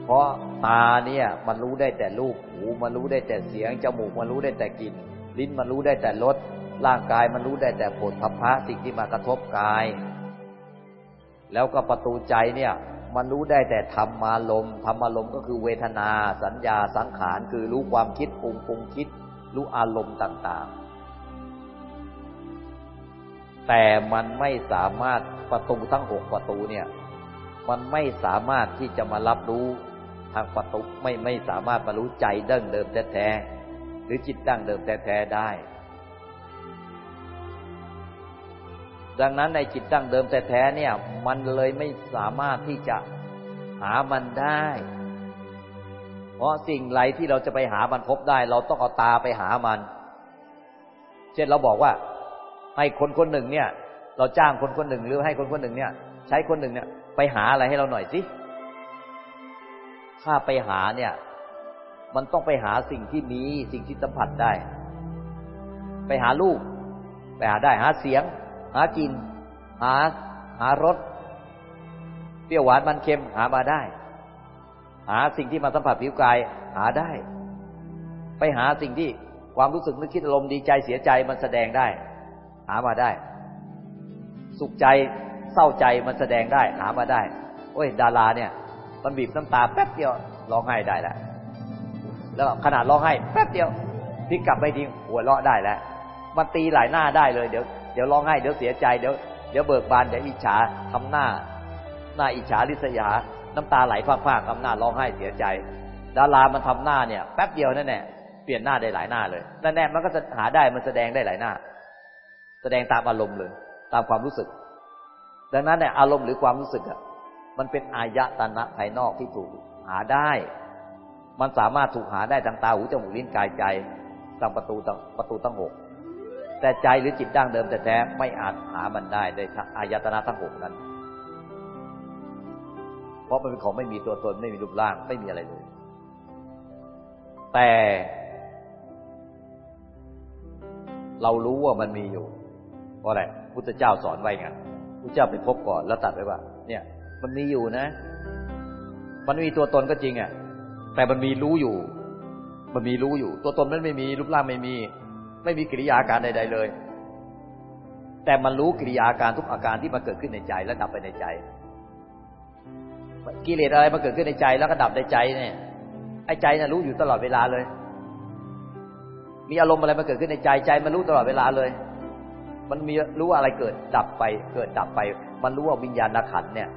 เพราะตาเนี่ยมันรู้ได้แต่รูปหูมันรู้ได้แต่เสียงจมูกมันรู้ได้แต่กลิ่นลิ้นมันรู้ได้แต่รสร่างกายมันรู้ได้แต่ผลพัพะสิ่งที่มากระทบกาย แล้วก็ประตูใจเนี่ยมันรู้ได้แต่ธรรมารมธรรมารมก็คือเวทนา สัญญาสังขารคือรู้ความคิดปรุงปรุงคิด รู้อารมณ์ต่าง ๆ แต่มันไม่สามารถประตูทั้งหกประตูเนี่ย มันไม่สามารถที่จะมารับรู้ทางประตูไม่ไม่สามารถบรรลุใจดั้งเดิมแท้ๆหรือจิตดั้งเดิมแท้ๆได้ ดังนั้นในจิตดั้งเดิมแท้ๆเนี่ย มันเลยไม่สามารถที่จะหามันได้ เพราะสิ่งไรที่เราจะไปหามันพบได้ เราต้องเอาตาไปหามัน เช่นเราบอกว่า ให้คนคนหนึ่งเนี่ย เราจ้างคนคนหนึ่งหรือให้คนคนหนึ่งเนี่ย ใช้คนหนึ่งเนี่ย ไปหาอะไรให้เราหน่อยสิถ้าไปหาเนี่ย มันต้องไปหาสิ่งที่มีสิ่งที่สัมผัสได้ ไปหาลูก ไปหาได้หาเสียง หากิน หาหารสเปรี้ยวหวานมันเค็มหามาได้ หาสิ่งที่มาสัมผัสผิวกายหาได้ ไปหาสิ่งที่ความรู้สึกนึกคิดอารมณ์ดีใจเสียใจมันแสดงได้ามาได้ สุขใจเศร้าใจมันแสดงได้ หามาได้โอ้ย ดาราเนี่ย มันบีบน้ำตาแป๊บเดียวร้องไห้ได้แล้วแล้วขนาดร้องไห้แป๊บเดียวพลิกกลับไปทิ้งหัวเราะได้แล้วมันตีหลายหน้าได้เลยเดี๋ยวเดี๋ยวร้องไห้เดี๋ยวเสียใจเดี๋ยวเดี๋ยวเบิกบานเดี๋ยวอิจฉาทำหน้า หน้าอิจฉาริษยา น้ำตาไหลฟากๆทำหน้าร้องไห้เสียใจ ดารามันทำหน้าเนี่ย แป๊บเดียวนั่นแหละเปลี่ยนหน้าได้หลายหน้าเลยนั่นแน่มันก็จะหาได้มันแสดงได้หลายหน้า แสดงตามอารมณ์เลย ตามความรู้สึก ดังนั้นเนี่ยอารมณ์หรือความรู้สึกอะ มันเป็นอายะตนะภายนอกที่ถูกหาได้ มันสามารถถูกหาได้ทางตาหูจมูกลิ้นกายใจตามประตูประตูตั้งหกแต่ใจหรือจิตดั้งเดิมแต่แท้ไม่อาจหามันได้ในอายตนะทั้งหกนั้น เพราะมันเป็นของไม่มีตัวตนไม่มีรูปร่างไม่มีอะไรเลย แต่ เรารู้ว่ามันมีอยู่ เพราะอะไรพุทธเจ้าสอนไว้ไงพุทธเจ้าไปพบก่อนแล้วตัดไว้ว่า เนี่ย มันมีอยู่นะ มันมีตัวตนก็จริงอะ แต่มันมีรู้อยู่ มันมีรู้อยู่ ตัวตนมันไม่มีรูปร่างไม่มี ไม่มีกิริยาการใด ๆ เลย แต่มันรู้กิริยาการทุกอาการที่มาเกิดขึ้นในใจแล้วดับไปในใจกิเลสอะไรมาเกิดขึ้นในใจแล้วก็ดับในใจเนี่ยไอ้ใจน่ะรู้อยู่ตลอดเวลาเลย มีอารมณ์อะไรมาเกิดขึ้นในใจใจมันรู้ตลอดเวลาเลย มันมีรู้ว่าอะไรเกิดดับไป เกิดดับไป มันรู้ว่าวิญญาณขันเนี่ย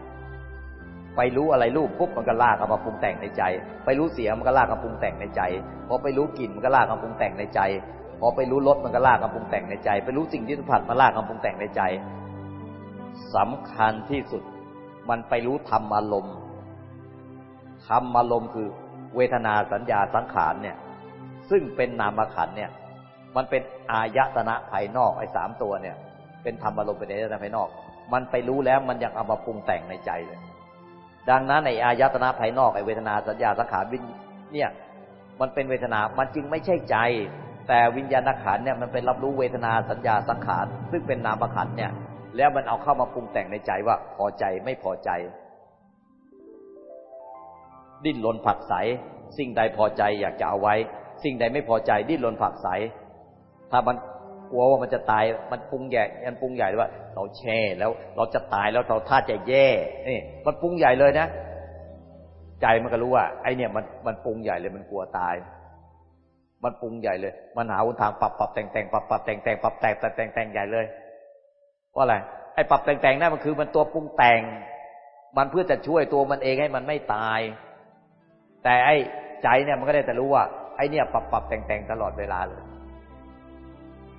ไปรู้อะไรรูปปุ๊บมันก็ลากเอามาปรุงแต่งในใจ ไปรู้เสียงมันก็ลากมาปรุงแต่งในใจพอไปรู้กลิ่นมันก็ลากมาปรุงแต่งในใจพอไปรู้รสมันก็ลากมาปรุงแต่งในใจ ไปรู้สิ่งที่สัมผัสมาลากมาปรุงแต่งในใจสำคัญที่สุด มันไปรู้ธรรมอารมณ์ธรรมอารมณ์คือ เวทนาสัญญาสังขารเนี่ย ซึ่งเป็นนามขันเนี่ย มันเป็นอายตนะภายนอกไอ้สามตัวเนี่ย เป็นธรรมอารมณ์เป็นอายตนะภายนอก มันไปรู้แล้วมันยังเอามาปรุงแต่งในใจเลย ดังนั้นในอายตนะภายนอกไอ้เวทนาสัญญาสังขารวินเนี่ย มันเป็นเวทนา มันจึงไม่ใช่ใจ แต่วิญญาณขันเนี่ยมันเป็นรับรู้เวทนาสัญญาสังขารซึ่งเป็นนามขันเนี่ย แล้วมันเอาเข้ามาปรุงแต่งในใจว่าพอใจไม่พอใจ ดิ้นรนผักใสสิ่งใดพอใจอยากจะเอาไว้ สิ่งใดไม่พอใจดิ้นรนผักใส ถ้ามันกลัวว่ามันจะตาย มันปรุงใหญ่มันปรุงใหญ่เลยว่า เราแช่แล้ว เราจะตายแล้วเราท่าจะแย่นี่มันปรุงใหญ่เลยนะ ใจมันก็รู้ว่า ไอเนี่ยมันมันปรุงใหญ่เลยมันกลัวตาย มันปรุงใหญ่เลย มันหาทางปรับปรับแต่งแต่งปรับปรับแต่งแต่งปรับแต่งแต่งแต่งใหญ่เลยว่าอะไรไอ้ปรับแต่งแต่งนั่นมันคือมันตัวปรุงแต่ง มันเพื่อจะช่วยตัวมันเองให้มันไม่ตาย แต่ไอ้ใจเนี่ยมันก็ได้แต่รู้ว่าไอ้เนี่ยปรับปรับแต่งแต่งตลอดเวลาเลย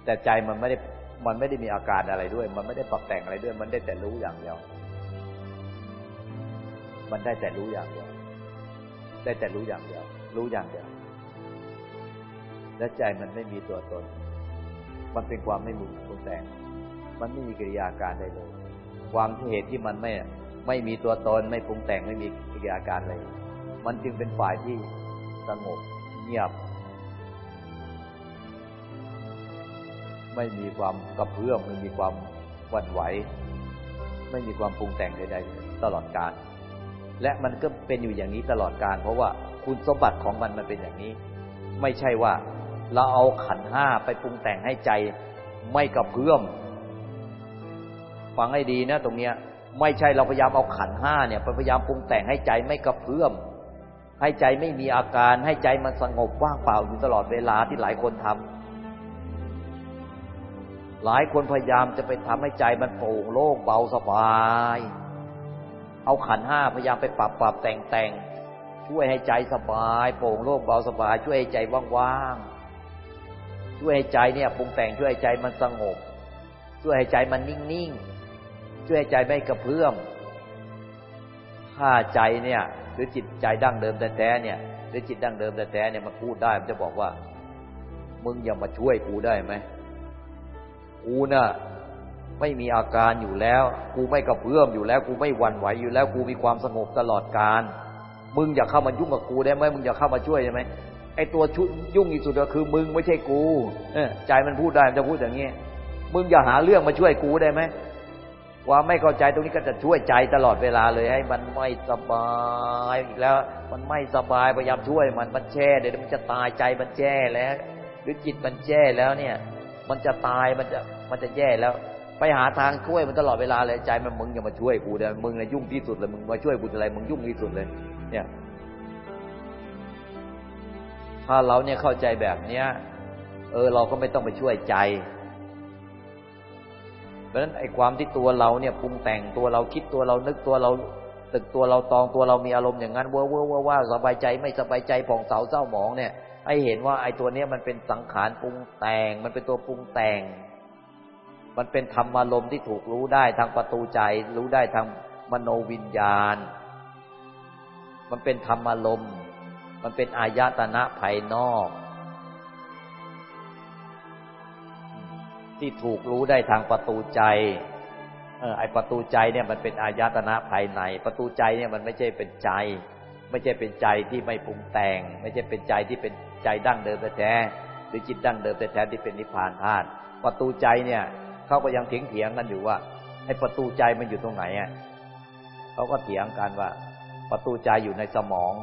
แต่ใจมันไม่ได้มันไม่ได้มีอาการอะไรด้วย มันไม่ได้ปรับแต่งอะไรด้วย มันได้แต่รู้อย่างเดียว มันได้แต่รู้อย่างเดียว ได้แต่รู้อย่างเดียว รู้อย่างเดียว และใจมันไม่มีตัวตน มันเป็นความไม่มุปรุงแต่ง มันไม่มีกิริยาการใดเลย ความที่เหตุที่มันไม่ไม่มีตัวตน ไม่ปรุงแต่งไม่มีกิริยาการเลย มันจึงเป็นฝ่ายที่สงบเงียบ ไม่มีความกระเพื่อมไม่มีความหวั่นไหว ไม่มีความปรุงแต่งใดๆตลอดการและมันก็เป็นอยู่อย่างนี้ตลอดการเพราะว่าคุณสมบัติของมันมันเป็นอย่างนี้ ไม่ใช่ว่าเราเอาขันห้าไปปรุงแต่งให้ใจไม่กระเพื่อมฟังให้ดีนะตรงเนี้ย ไม่ใช่เราพยายามเอาขันห้าเนี่ยไปพยายามปรุงแต่งให้ใจไม่กระเพื่อมให้ใจไม่มีอาการให้ใจมันสงบว่างเปล่าอยู่ตลอดเวลาที่หลายคนทำ หลายคนพยายามจะไปทำให้ใจมันโปร่งโล่งเบาสบาย เอาขันห้าพยายามไปปรับปรับแต่งแต่งช่วยให้ใจสบาย โปร่งโล่งเบาสบาย ช่วยให้ใจว่างๆช่วยให้ใจเนี่ยปรุงแต่งช่วยให้ใจมันสงบ ช่วยให้ใจมันนิ่งๆช่วยให้ใจไม่กระเพื่อมถ้าใจเนี่ย หรือจิตใจดั้งเดิมแต่แท้เนี่ยหรือจิตดั้งเดิมแต่แท้เนี่ยมันพูดได้มันจะบอกว่า มึงอย่ามาช่วยกูได้ไหม กูน่ะไม่มีอาการอยู่แล้ว กูไม่กระเพื่อมอยู่แล้ว กูไม่หวั่นไหวอยู่แล้ว กูมีความสงบตลอดการมึงอย่าเข้ามายุ่งกับกูได้ไหมมึงอย่าเข้ามาช่วยได้ไหมไอตัวชุยุ่งที่สุดก็คือมึงไม่ใช่กูเออใจมันพูดได้มันจะพูดอย่างนี้มึงอย่าหาเรื่องมาช่วยกูได้ไหมว่าไม่เข้าใจตรงนี้ก็จะช่วยใจตลอดเวลาเลย ให้มันไม่สบายอีกแล้ว มันไม่สบายพยายามช่วยมันมันแช่เดี๋ยวมันจะตายใจมันแช่แล้ว หรือจิตมันแช่แล้วเนี่ย มันจะตายมันจะมันจะแย่แล้ว ไปหาทางช่วยมันตลอดเวลาเลยใจมันมึงอย่ามาช่วยกูเดี๋ยวมึงเนี่ยยุ่งที่สุดเลยมึงมาช่วยกูอะไรมึงยุ่งที่สุดเลย เนี่ย ถ้าเราเนี่ยเข้าใจแบบเนี้ย เออ เราก็ไม่ต้องไปช่วยใจแราะฉะนั้นไอ้ความที่ตัวเราเนี่ยปรุงแต่งตัวเราคิดตัวเรานึกตัวเราตึกตัวเราตองตัวเรามีอารมณ์อย่างนั้นเว่อเว่อว่าสบายใจไม่สบายใจผ่องเสาเศร้าหมองเนี่ย ให้เห็นว่าไอ้ตัวเนี้ยมันเป็นสังขารปรุงแต่ง มันเป็นตัวปรุงแต่ง มันเป็นธรรมารมที่ถูกรู้ได้ทางประตูใจ รู้ได้ทางมโนวิญญาณ มันเป็นธรรมารมมันเป็นอายตนะภายนอก ที่ถูกรู้ได้ทางประตูใจเออไอประตูใจเนี่ยมันเป็นอายตนะภายใน ประตูใจเนี่ยมันไม่ใช่เป็นใจ ไม่ใช่เป็นใจที่ไม่ปรุงแต่ง ไม่ใช่เป็นใจที่เป็น ใจดั้งเดิมแท้หรือจิตดั้งเดิมแท้ที่เป็นนิพพานธาตุประตูใจเนี่ยเขาก็ยังเถียงเถียงกันอยู่ว่าไอประตูใจมันอยู่ตรงไหนอะเขาก็เถียงกันว่า ประตูใจอยู่ในสมอง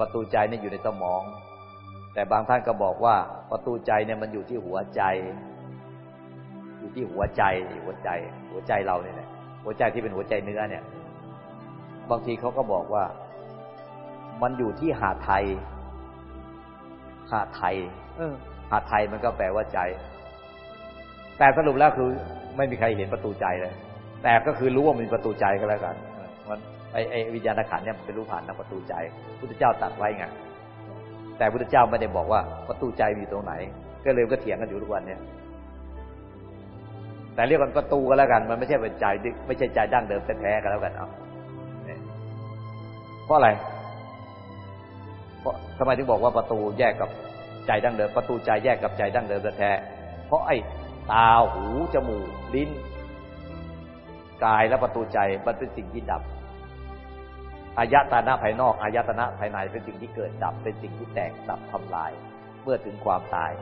ประตูใจเนี่ยอยู่ในสมอง แต่บางท่านก็บอกว่า ประตูใจเนี่ยมันอยู่ที่หัวใจ อยู่ที่หัวใจหัวใจ หัวใจเราเนี่ยหัวใจที่เป็นหัวใจเนื้อเนี่ย บางทีเขาก็บอกว่า มันอยู่ที่หาไทยาไทยหาไทยมันก็แปลว่าใจ แต่สรุปแล้วคือ ไม่มีใครเห็นประตูใจเลย แต่ก็คือรู้ว่ามีประตูใจก็แล้วกันมันไอไอวิญญาณขันเนี่ยมันเป็นรู้ผ่านทางประตูใจ พุทธเจ้าตัดไว้ไง แต่พระเจ้าไม่ได้บอกว่าประตูใจอยู่ตรงไหน ก็เลยก็เถียงกันอยู่ทุกวันเนี่ย แต่เรียกกันประตูก็แล้วกัน มันไม่ใช่เป็นใจไม่ใช่ใจดั้งเดิมแท้ๆกันแล้วกันเอาเพราะอะไร เพราะทำไมถึงบอกว่าประตูแยกกับใจดั้งเดิม ประตูใจแยกกับใจดั้งเดิมแท้เพราะไอ้ตาหูจมูกลิ้น กายและประตูใจมันเป็นสิ่งที่ดับอายตนะภายนอกอายตนะภายในเป็นสิ่งที่เกิดดับ เป็นสิ่งที่แตกดับทำลาย เมื่อถึงความตาย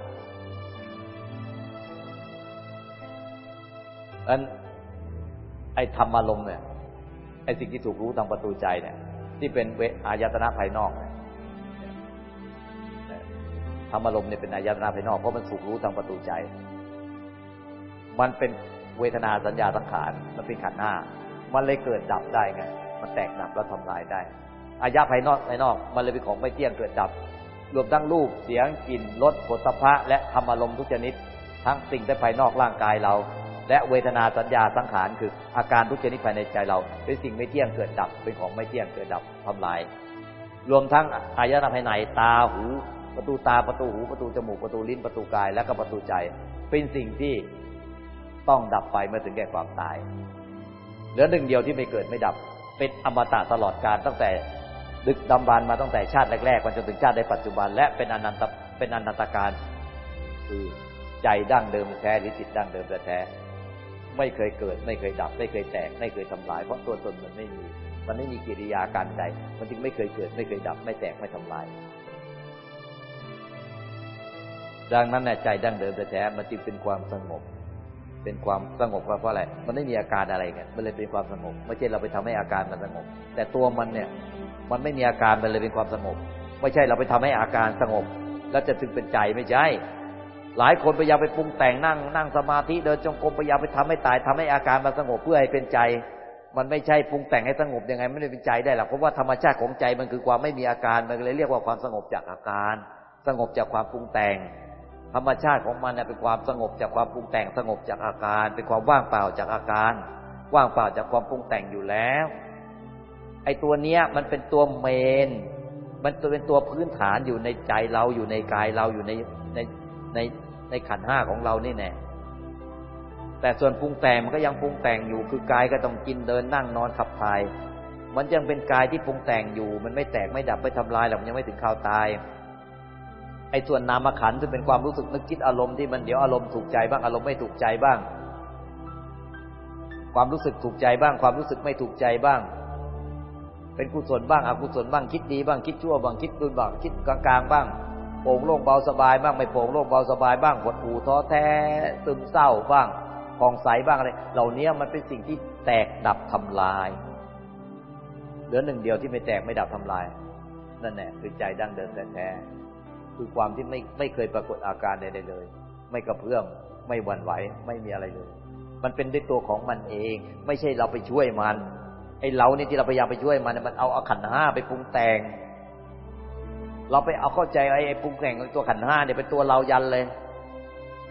อันไอ้ธรรมอารมณ์เนี่ยไอ้สิ่งที่ถูกรู้ทางประตูใจเนี่ย ที่เป็นเวอายตนะภายนอกเนี่ย ธรรมารมณ์เนี่ยเป็นอายตนะภายนอกเพราะมันถูกรู้ทางประตูใจ มันเป็นเวทนาสัญญาสังขารมันเป็นขันธ์ห้ามันเลยเกิดดับได้ไงมันแตกดับแล้วทำลายได้อายะภายนอกภายนอก มันเลยเป็นของไม่เที่ยงเกิดดับ รวมทั้งรูปเสียงกลิ่นรสผลสะพะและธรรมอารมณ์ทุกชนิด ทั้งสิ่งที่ภายนอกร่างกายเรา และเวทนาสัญญาสังขารคืออาการทุกชนิดภายในใจเรา เป็นสิ่งไม่เที่ยงเกิดดับ เป็นของไม่เที่ยงเกิดดับทำลาย รวมทั้งอายตนะภายในตาหู ประตูตาประตูหูประตูจมูกประตูลิ้นประตูกาย และก็ประตูใจ เป็นสิ่งที่ต้องดับไปเมื่อถึงแก่ความตาย เหลือหนึ่งเดียวที่ไม่เกิดไม่ดับ เป็นอมตะตลอดกาลตั้งแต่ดึกดำบรรมาตั้งแต่ชาติแรกๆมาจนถึงชาติในปัจจุบัน และเป็นอนันตเป็นอนันตการคือใจดั้งเดิมแท้หรือจิตดั้งเดิมแท้ไม่เคยเกิด ไม่เคยดับ ไม่เคยแตก ไม่เคยทำลาย เพราะตัวตนมันไม่มี มันไม่มีกิริยาการใด มันจึงไม่เคยเกิด ไม่เคยดับ ไม่แตก ไม่ทำลาย ดังนั้นใจดั้งเดิมแต่แท้มันจึงเป็นความสงบ เป็นความสงบเพราะอะไรมันไม่มีอาการอะไรกันมันเลยเป็นความสงบไม่ใช่เราไปทำให้อาการมันสงบ แต่ตัวมันเนี่ย มันไม่มีอาการมันเลยเป็นความสงบ ไม่ใช่เราไปทำให้อาการสงบ แล้วจะถึงเป็นใจไม่ใช่หลายคนพยายามไปปรุงแต่งนั่งนั่งสมาธิเดินจงกรมพยายามไปทำให้ตายทำให้อาการมันสงบเพื่อให้เป็นใจ มันไม่ใช่ปรุงแต่งให้สงบยังไงไม่ได้เป็นใจได้หรอกเพราะว่าธรรมชาติของใจมันคือความไม่มีอาการมันเลยเรียกว่าความสงบจากอาการ สงบจากความปรุงแต่ง ธรรมชาติของมันเนี่ยเป็นความสงบจากความปรุงแต่งสงบจากอาการ เป็นความว่างเปล่าจากอาการ ว่างเปล่าจากความปรุงแต่งอยู่แล้ว ไอ้ตัวเนี้ยมันเป็นตัวเมน มันตัวเป็นตัวพื้นฐานอยู่ในใจเราอยู่ในกายเราอยู่ในในในในขันห้าของเรานี่แน่แต่ส่วนปรุงแต่งมันก็ยังปรุงแต่งอยู่คือกายก็ต้องกินเดินนั่งนอนขับถ่าย มันยังเป็นกายที่ปรุงแต่งอยู่ มันไม่แตกไม่ดับไม่ทำลายหรอกมันยังไม่ถึงข่าวตาย ไอ้ส่วนนามขันจะเป็นความรู้สึกนึกคิดอารมณ์ที่มันเดี๋ยวอารมณ์ถูกใจบ้างอารมณ์ไม่ถูกใจบ้าง ความรู้สึกถูกใจบ้าง ความรู้สึกไม่ถูกใจบ้าง เป็นกุศลบ้างอกุศลบ้างคิดดีบ้างคิดชั่วบ้างคิดดุลบ้างคิดกลางๆบ้างโปร่งโล่งเบาสบายบ้างไม่โปร่งโล่งเบาสบายบ้างหดหู่ท้อแท้ซึมเศร้าบ้างกองใสบ้างอะไรเหล่านี้มันเป็นสิ่งที่แตกดับทำลายเหลือหนึ่งเดียวที่ไม่แตกไม่ดับทำลายนั่นแหละคือใจดั้งเดิมแต่แท้ คือความที่ไม่ไม่เคยปรากฏอาการใดๆเลย ไม่กระเพื่อมไม่หวั่นไหวไม่มีอะไรเลย มันเป็นด้วยตัวของมันเอง ไม่ใช่เราไปช่วยมันไอ้เราเนี่ยที่เราพยายามไปช่วยมันมันเอาเอาขันห้าไปปรุงแต่ง เราไปเอาเข้าใจไอ้ปรุงแต่งตัวขันห้าเนี่ยเป็นตัวเรายันเลย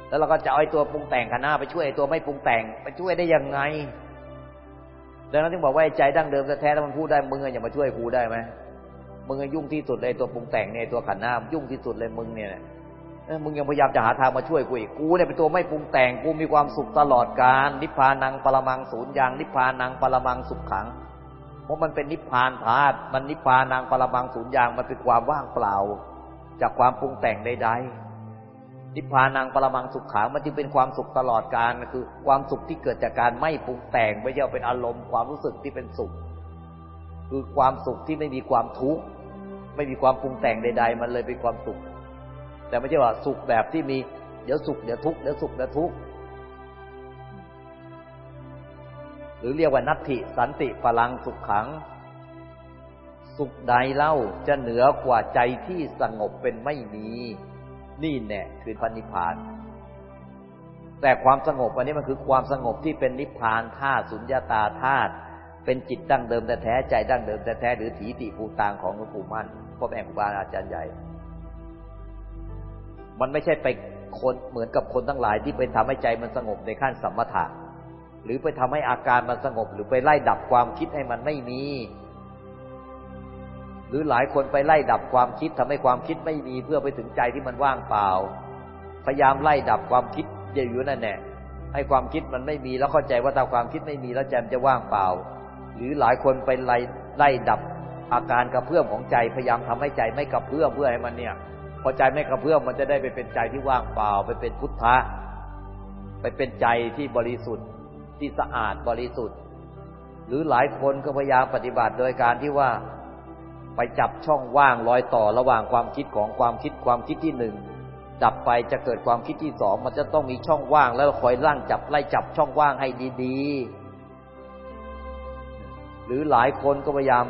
แล้วเราก็จะเอาไอ้ตัวปรุงแต่งขันห้าไปช่วยไอ้ตัวไม่ปรุงแต่ง ไปช่วยได้ยังไงดังนั้นถึงบอกว่าใจดั้งเดิมแท้ๆแล้วมันพูดได้มึงอย่ามาช่วยกูได้ไหม มึงยุ่งที่สุดเลยตัวปรุงแต่งเนี่ยตัวขันห้ายุ่งที่สุดเลยมึงเนี่ยมึงยังพยายามจะหาทางมาช่วยกูอีกกูเนี่ยเป็นตัวไม่ปรุงแต่งกูมีความสุขตลอดกาลนิพพานังปรมังศูนย์ยางนิพพานังปรมังสุขขัง เพราะมันเป็นนิพพานธาตุมันนิพพานังปรมังศูนย์ยางมันเป็นความว่างเปล่า จากความปรุงแต่งใดๆนิพพานังปรมังสุขขังมันจึงเป็นความสุขตลอดกาลคือ ความสุขที่เกิดจากการไม่ปรุงแต่งไม่ใช่เป็นอารมณ์ความรู้สึกที่เป็นสุข คือความสุขที่ไม่มีความทุกข์ ไม่มีความปรุงแต่งใด ๆ มันเลยเป็นความสุข แต่ไม่ใช่ว่าสุขแบบที่มี เดี๋ยวสุขเดี๋ยวทุกข์เดี๋ยวสุขเดี๋ยวทุกข์หรือเรียกว่านัตถิสันติพลังสุขขัง สุขใดเล่าจะเหนือกว่าใจที่สงบเป็นไม่มี นี่แน่คือพันิพาน แต่ความสงบอันนี้มันคือความสงบที่เป็นนิพพานธาตุสุญญาตาธาตุ เป็นจิตดั้งเดิมแต่แท้ใจดั้งเดิมแต่แท้หรือถีติภูตางของหลวงปู่มั่นพ่อแม่ครูบาอาจารย์ใหญ่ มันไม่ใช่ไปคนเหมือนกับคนทั้งหลายที่ไปทำให้ใจมันสงบในขั้นสัมมถะ หรือไปทำให้อาการมันสงบ หรือไปไล่ดับความคิดให้มันไม่มี หรือหลายคนไปไล่ดับความคิดทำให้ความคิดไม่มีเพื่อไปถึงใจที่มันว่างเปล่า พยายามไล่ดับความคิดอยู่นั่นแหละให้ความคิดมันไม่มีแล้วเข้าใจว่าถ้าความคิดไม่มีแล้วใจมันจะว่างเปล่า หรือหลายคนไปไล่ไล่ดับอาการกระเพื่อมของใจพยายามทำให้ใจไม่กระเพื่อมเพื่อให้มันเนี่ย พอใจไม่กระเพื่อมมันจะได้ไปเป็นใจที่ว่างเปล่า ไปเป็นพุทธะไปเป็นใจที่บริสุทธิ์ที่สะอาดบริสุทธิ์ หรือหลายคนก็พยายามปฏิบัติโดยการที่ว่าไปจับช่องว่างรอยต่อระหว่างความคิดของความคิดความคิดที่หนึ่งดับไปจะเกิดความคิดที่สองมันจะต้องมีช่องว่างแล้วคอยล่างจับไล่จับช่องว่างให้ดีๆ หรือหลายคนก็พยายาม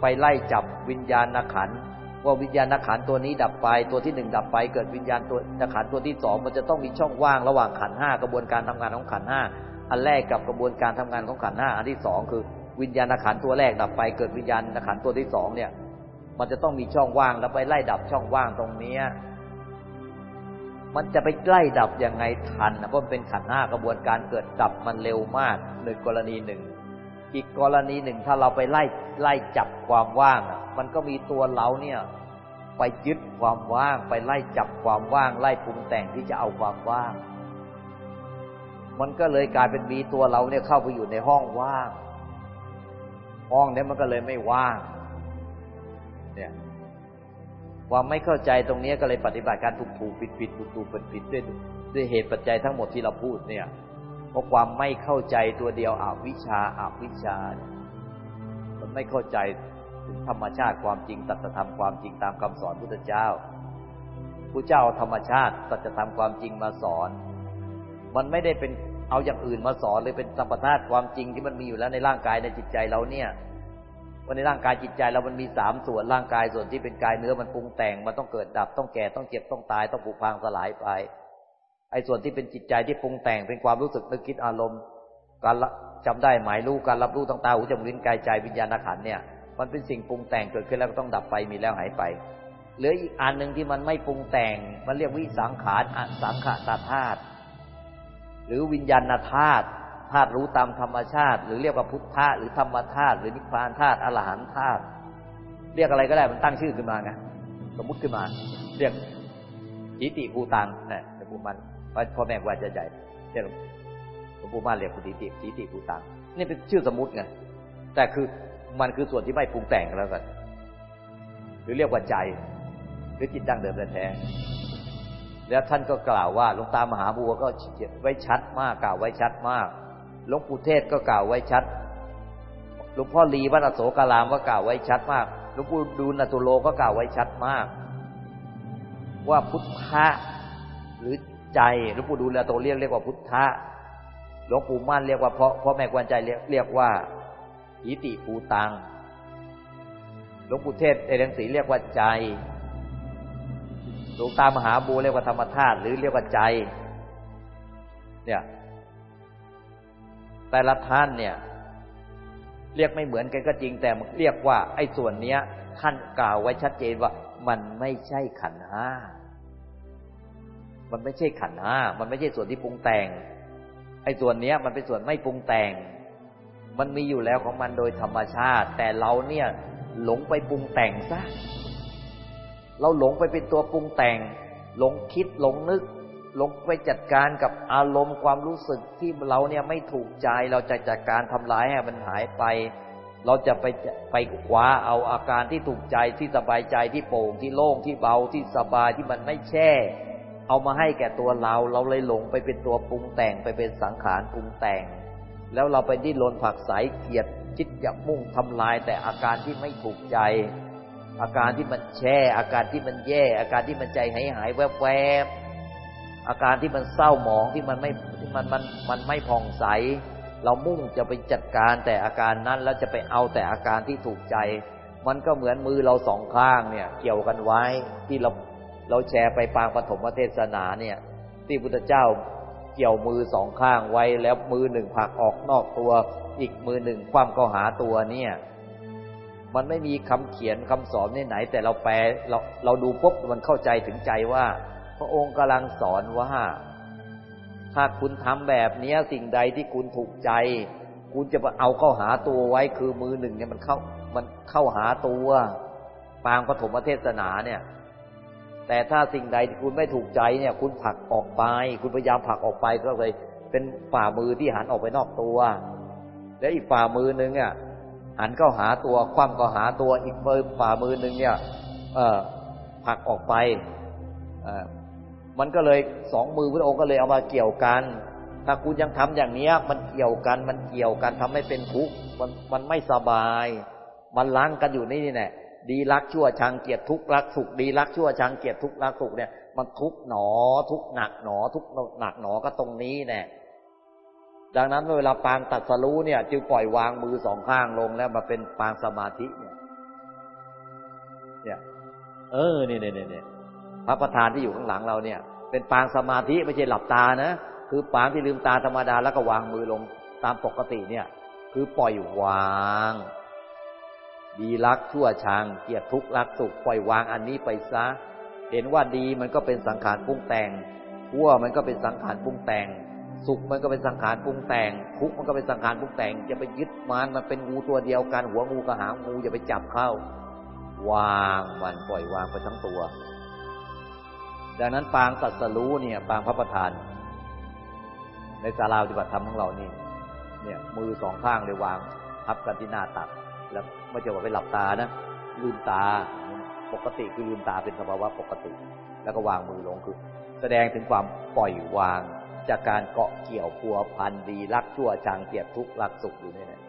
ไปไล่จับวิญญาณขันว่าวิญญาณขันตัวนี้ดับไป ตัวที่หนึ่งดับไป เกิดวิญญาณตัวนขันตัวที่สองมันจะต้องมีช่องว่างระหว่างขันห้ากระบวนการทำงานของขันห้าอันแรกกับกระบวนการทำงานของขันห้าอันที่สองคือ วิญญาณขันตัวแรกดับไป เกิดวิญญาณขันตัวที่สองเนี่ย มันจะต้องมีช่องว่างแล้วไปไล่ดับช่องว่างตรงเนี้ยมันจะไปไล่ดับยังไงทันเพราะมันเป็นขันห้ากระบวนการเกิดดับมันเร็วมากหนึ่งกรณีหนึ่ง อีกกรณีหนึ่งถ้าเราไปไล่ไล่จับความว่างมันก็มีตัวเราเนี่ย ไปยึดความว่าง ไปไล่จับความว่าง ไล่ปรุงแต่งที่จะเอาความว่าง มันก็เลยกลายเป็นมีตัวเราเนี่ยเข้าไปอยู่ในห้องว่าง ห้องนี้มันก็เลยไม่ว่าง เนี่ยความไม่เข้าใจตรงนี้ก็เลยปฏิบัติการถูกถูกผิดผิดถูกถูกผิดผิดด้วยด้วยเหตุปัจจัยทั้งหมดที่เราพูดเนี่ย เพราะความไม่เข้าใจตัวเดียวอวิชชาอาวิชชามันไม่เข้าใจถึงธรรมชาติความจริงตัตธรรมความจริงตามคำสอนพุทธเจ้าผู้เจ้าธรรมชาติตัตธรรมความจริงมาสอน มันไม่ได้เป็นเอาอย่างอื่นมาสอนเลยเป็นสัมปทานความจริงที่มันมีอยู่แล้วในร่างกายในจิตใจเราเนี่ยว่าในร่างกายจิตใจเรามันมีสามส่วนร่างกายส่วนที่เป็นกายเนื้อมันปรุงแต่ง มันต้องเกิดดับต้องแก่ต้องเจ็บต้องตายต้องผุพังสลายไป ไอ้ส่วนที่เป็นจิตใจที่ปรุงแต่งเป็นความรู้สึกนึกคิดอารมณ์ การจำได้หมายรู้การรับรู้ต่างตาหูจมูกลิ้นกายใจวิญญาณขันเนี่ย มันเป็นสิ่งปรุงแต่งเกิดขึ้นแล้วก็ต้องดับไปมีแล้วหายไปเหลืออีกอันหนึ่งที่มันไม่ปรุงแต่ง มันเรียกวิสังขารอสังขตาธาตุหรือวิญญาณธาตุธาตุรู้ตามธรรมชาติ หรือเรียกว่าพุทธะหรือธรรมธาตุหรือนิพพานธาตุอรหันธาตุเรียกอะไรก็ได้มันตั้งชื่อขึ้นมาไงสมมุติขึ้นมา เรียกอิติภูตังนะแต่ภูมัน พ่อแม่ว่าจะใหญ่เรียกหลวงปู่มาเรียกปุติติสีติปูตังนี่เป็นชื่อสมมุติไงแต่คือมันคือส่วนที่ไม่ปรุงแต่งแล้วกันหรือเรียกว่าใจ หรือจิตดั้งเดิมแท้แล้วท่านก็กล่าวว่าหลวงตามหาบัวก็เขียนไว้ชัดมากกล่าวไว้ชัดมากหลวงปู่เทศก็กล่าวไว้ชัดหลวงพ่อลีวัดอโศกรามก็กล่าวไว้ชัดมากหลวงปู่ดูลตุโลก็กล่าวไว้ชัดมาก ว่าพุทธะหรือ ใจหลวงปู่ดูแลโตเรียกเรียกว่าพุทธะหลวงปู่มั่นเรียกว่าเพราะเพ่อแม่กวนใจเรียกเรียกว่าอิติปูตังหลวงปู่เทศเอเรงสีเรียกว่าใจหลวงตามหาบูเรียกว่าธรรมธาตุหรือเรียกว่าใจ เนี่ย แต่ละท่านเนี่ย เรียกไม่เหมือนกันก็จริง แต่เรียกว่า ไอ้ส่วนเนี้ย ท่านกล่าวไว้ชัดเจนว่า มันไม่ใช่ขันห้า มันไม่ใช่ขันห้ามันไม่ใช่ส่วนที่ปรุงแต่งไอ้ส่วนเนี้ย มันเป็นส่วนไม่ปรุงแต่ง มันมีอยู่แล้วของมันโดยธรรมชาติ แต่เราเนี่ยหลงไปปรุงแต่งซะเราหลงไปเป็นตัวปรุงแต่ง หลงคิดหลงนึก หลงไปจัดการกับอารมณ์ความรู้สึกที่เราเนี่ยไม่ถูกใจ เราจะจัดการทำลายให้มันหายไป เราจะไปไปคว้าเอาอาการที่ถูกใจที่สบายใจที่โปร่งที่โล่งที่เบาที่สบายที่มันไม่แช่ เอามาให้แก่ตัวเรา เราเลยหลงไปเป็นตัวปรุงแต่งไปเป็นสังขารปรุงแต่ง แล้วเราไปดิ้นรนผักใสเกียดจิตอยากมุ่งทำลาย แต่อาการที่ไม่ถูกใจ อาการที่มันแช่ อาการที่มันแย่ อาการที่มันใจหายหายแวบแวบอาการที่มันเศร้าหมองที่มันไม่ที่มันมันมันไม่ผ่องใส เรามุ่งจะไปจัดการแต่อาการนั้นแล้วจะไปเอาแต่อาการที่ถูกใจ มันก็เหมือนมือเราสองข้างเนี่ย เกี่ยวกันไว้ที่เรา เราแชร์ไปปางปฐมเทศนาเนี่ย ที่พุทธเจ้าเกี่ยวมือสองข้างไว้แล้วมือหนึ่งผลักออกนอกตัว อีกมือหนึ่งคว่ำก็หาตัวเนี่ย มันไม่มีคำเขียนคำสอนที่ไหน แต่เราแปลเราเราดูปุ๊บมันเข้าใจถึงใจว่า พระองค์กำลังสอนว่าถ้าคุณทำแบบนี้สิ่งใดที่คุณถูกใจ คุณจะเอาเข้าหาตัวไว้คือมือหนึ่งเนี่ยมันเข้ามันเข้าหาตัว ปางปฐมเทศนาเนี่ย แต่ถ้าสิ่งใดที่คุณไม่ถูกใจเนี่ย คุณผลักออกไป คุณพยายามผลักออกไปก็เลย เป็นฝ่ามือที่หันออกไปนอกตัว แล้วอีกฝ่ามือหนึ่งอะหันเข้าหาตัวคว่ำก็หาตัวอีกมือฝ่ามือหนึ่งเนี่ย เออผลักออกไปเออมันก็เลยสองมือพระองค์ก็เลยเอามาเกี่ยวกัน ถ้าคุณยังทำอย่างเนี้ย มันเกี่ยวกันมันเกี่ยวกันทำให้เป็นทุกข์มันมันไม่สบาย มันล้างกันอยู่นี่นี่แหละ ดีรักชั่วชังเกียรติทุกรักสุขดีรักชั่วชังเกียรติทุกรักสุขเนี่ย มันทุกหนอ ทุกหนักหนอ ทุกหนักหนอก็ตรงนี้แน่ดังนั้นเวลาปางตัดสรู้เนี่ย จึงปล่อยวางมือสองข้างลงแล้วมาเป็นปางสมาธิเนี่ย เนี่ย เออเนี่ยเนี่ยเนี่ยพระประธานที่อยู่ข้างหลังเราเนี่ย เป็นปางสมาธิไม่ใช่หลับตานะคือปางที่ลืมตาธรรมดาแล้วก็วางมือลงตามปกติเนี่ย คือปล่อยวาง ดีรักชั่วชังเกียรติทุกข์รักสุขปล่อยวางอันนี้ไปซะ เห็นว่าดีมันก็เป็นสังขารปรุงแต่งชั่วมันก็เป็นสังขารปรุงแต่ง สุขมันก็เป็นสังขารปรุงแต่ง ทุกข์มันก็เป็นสังขารปรุงแต่ง จะไปยึดมันมันเป็นงูตัวเดียวกัน หัวงูกับหางงูอย่าไปจับเข้าวางมันปล่อยวางไปทั้งตัว ดังนั้นปางตัดสรู้เนี่ยปางพระประธาน ในศาลาปฏิบัติธรรมของเรานี่ เนี่ย มือสองข้างเลยวางทับกันที่หน้าตัด แล้วไม่จะว่าไปหลับตานะลืมตาปกติคือลืมตาเป็นสภาวะปกติ แล้วก็วางมือลงคือ แสดงถึงความปล่อยวางจากการเกาะเกี่ยวพัวพันดีรักชั่วจางเกลียดทุกข์รักสุขอยู่นี่แหละ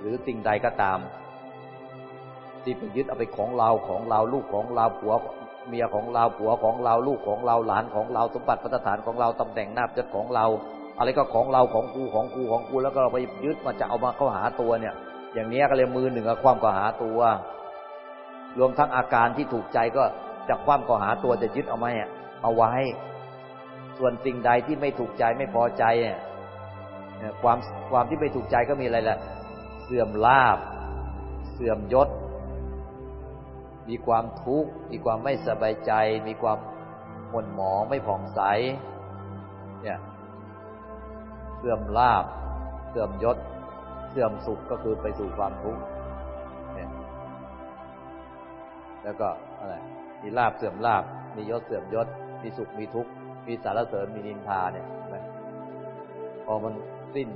หรือสิ่งใดก็ตาม ที่ไปยึดเอาไปของเราของเราลูกของเราผัวเมียของเราผัวของเราลูกของเราหลานของเราสมบัติพัฒฐานของเราตำแหน่งนาบยศของเรา อะไรก็ของเราของกูของกูของกูแล้วก็เราไปยึดมาจะเอามาเข้าหาตัวเนี่ย อย่างนี้ก็เลยมือหนึ่งก็คว่ำก็หาตัว รวมทั้งอาการที่ถูกใจก็จะคว่ำก็หาตัวจะยึดเอาไว้เอาไว้ ส่วนสิ่งใดที่ไม่ถูกใจไม่พอใจเนี่ยความความที่ไม่ถูกใจก็มีอะไรล่ะ เสื่อมลาบ เสื่อมยศ มีความทุกข์ มีความไม่สบายใจ มีความหม่นหมองไม่ผ่องใส เนี่ย เสื่อมลาบ เสื่อมยศ เสื่อมสุขก็คือไปสู่ความทุกข์เนี่ยแล้วก็อะไรมีลาบเสื่อมลาบ มียศเสื่อมยศ มีสุขมีทุกข์ มีสารเสริญมีนินทาเนี่ยพอมันสิ้น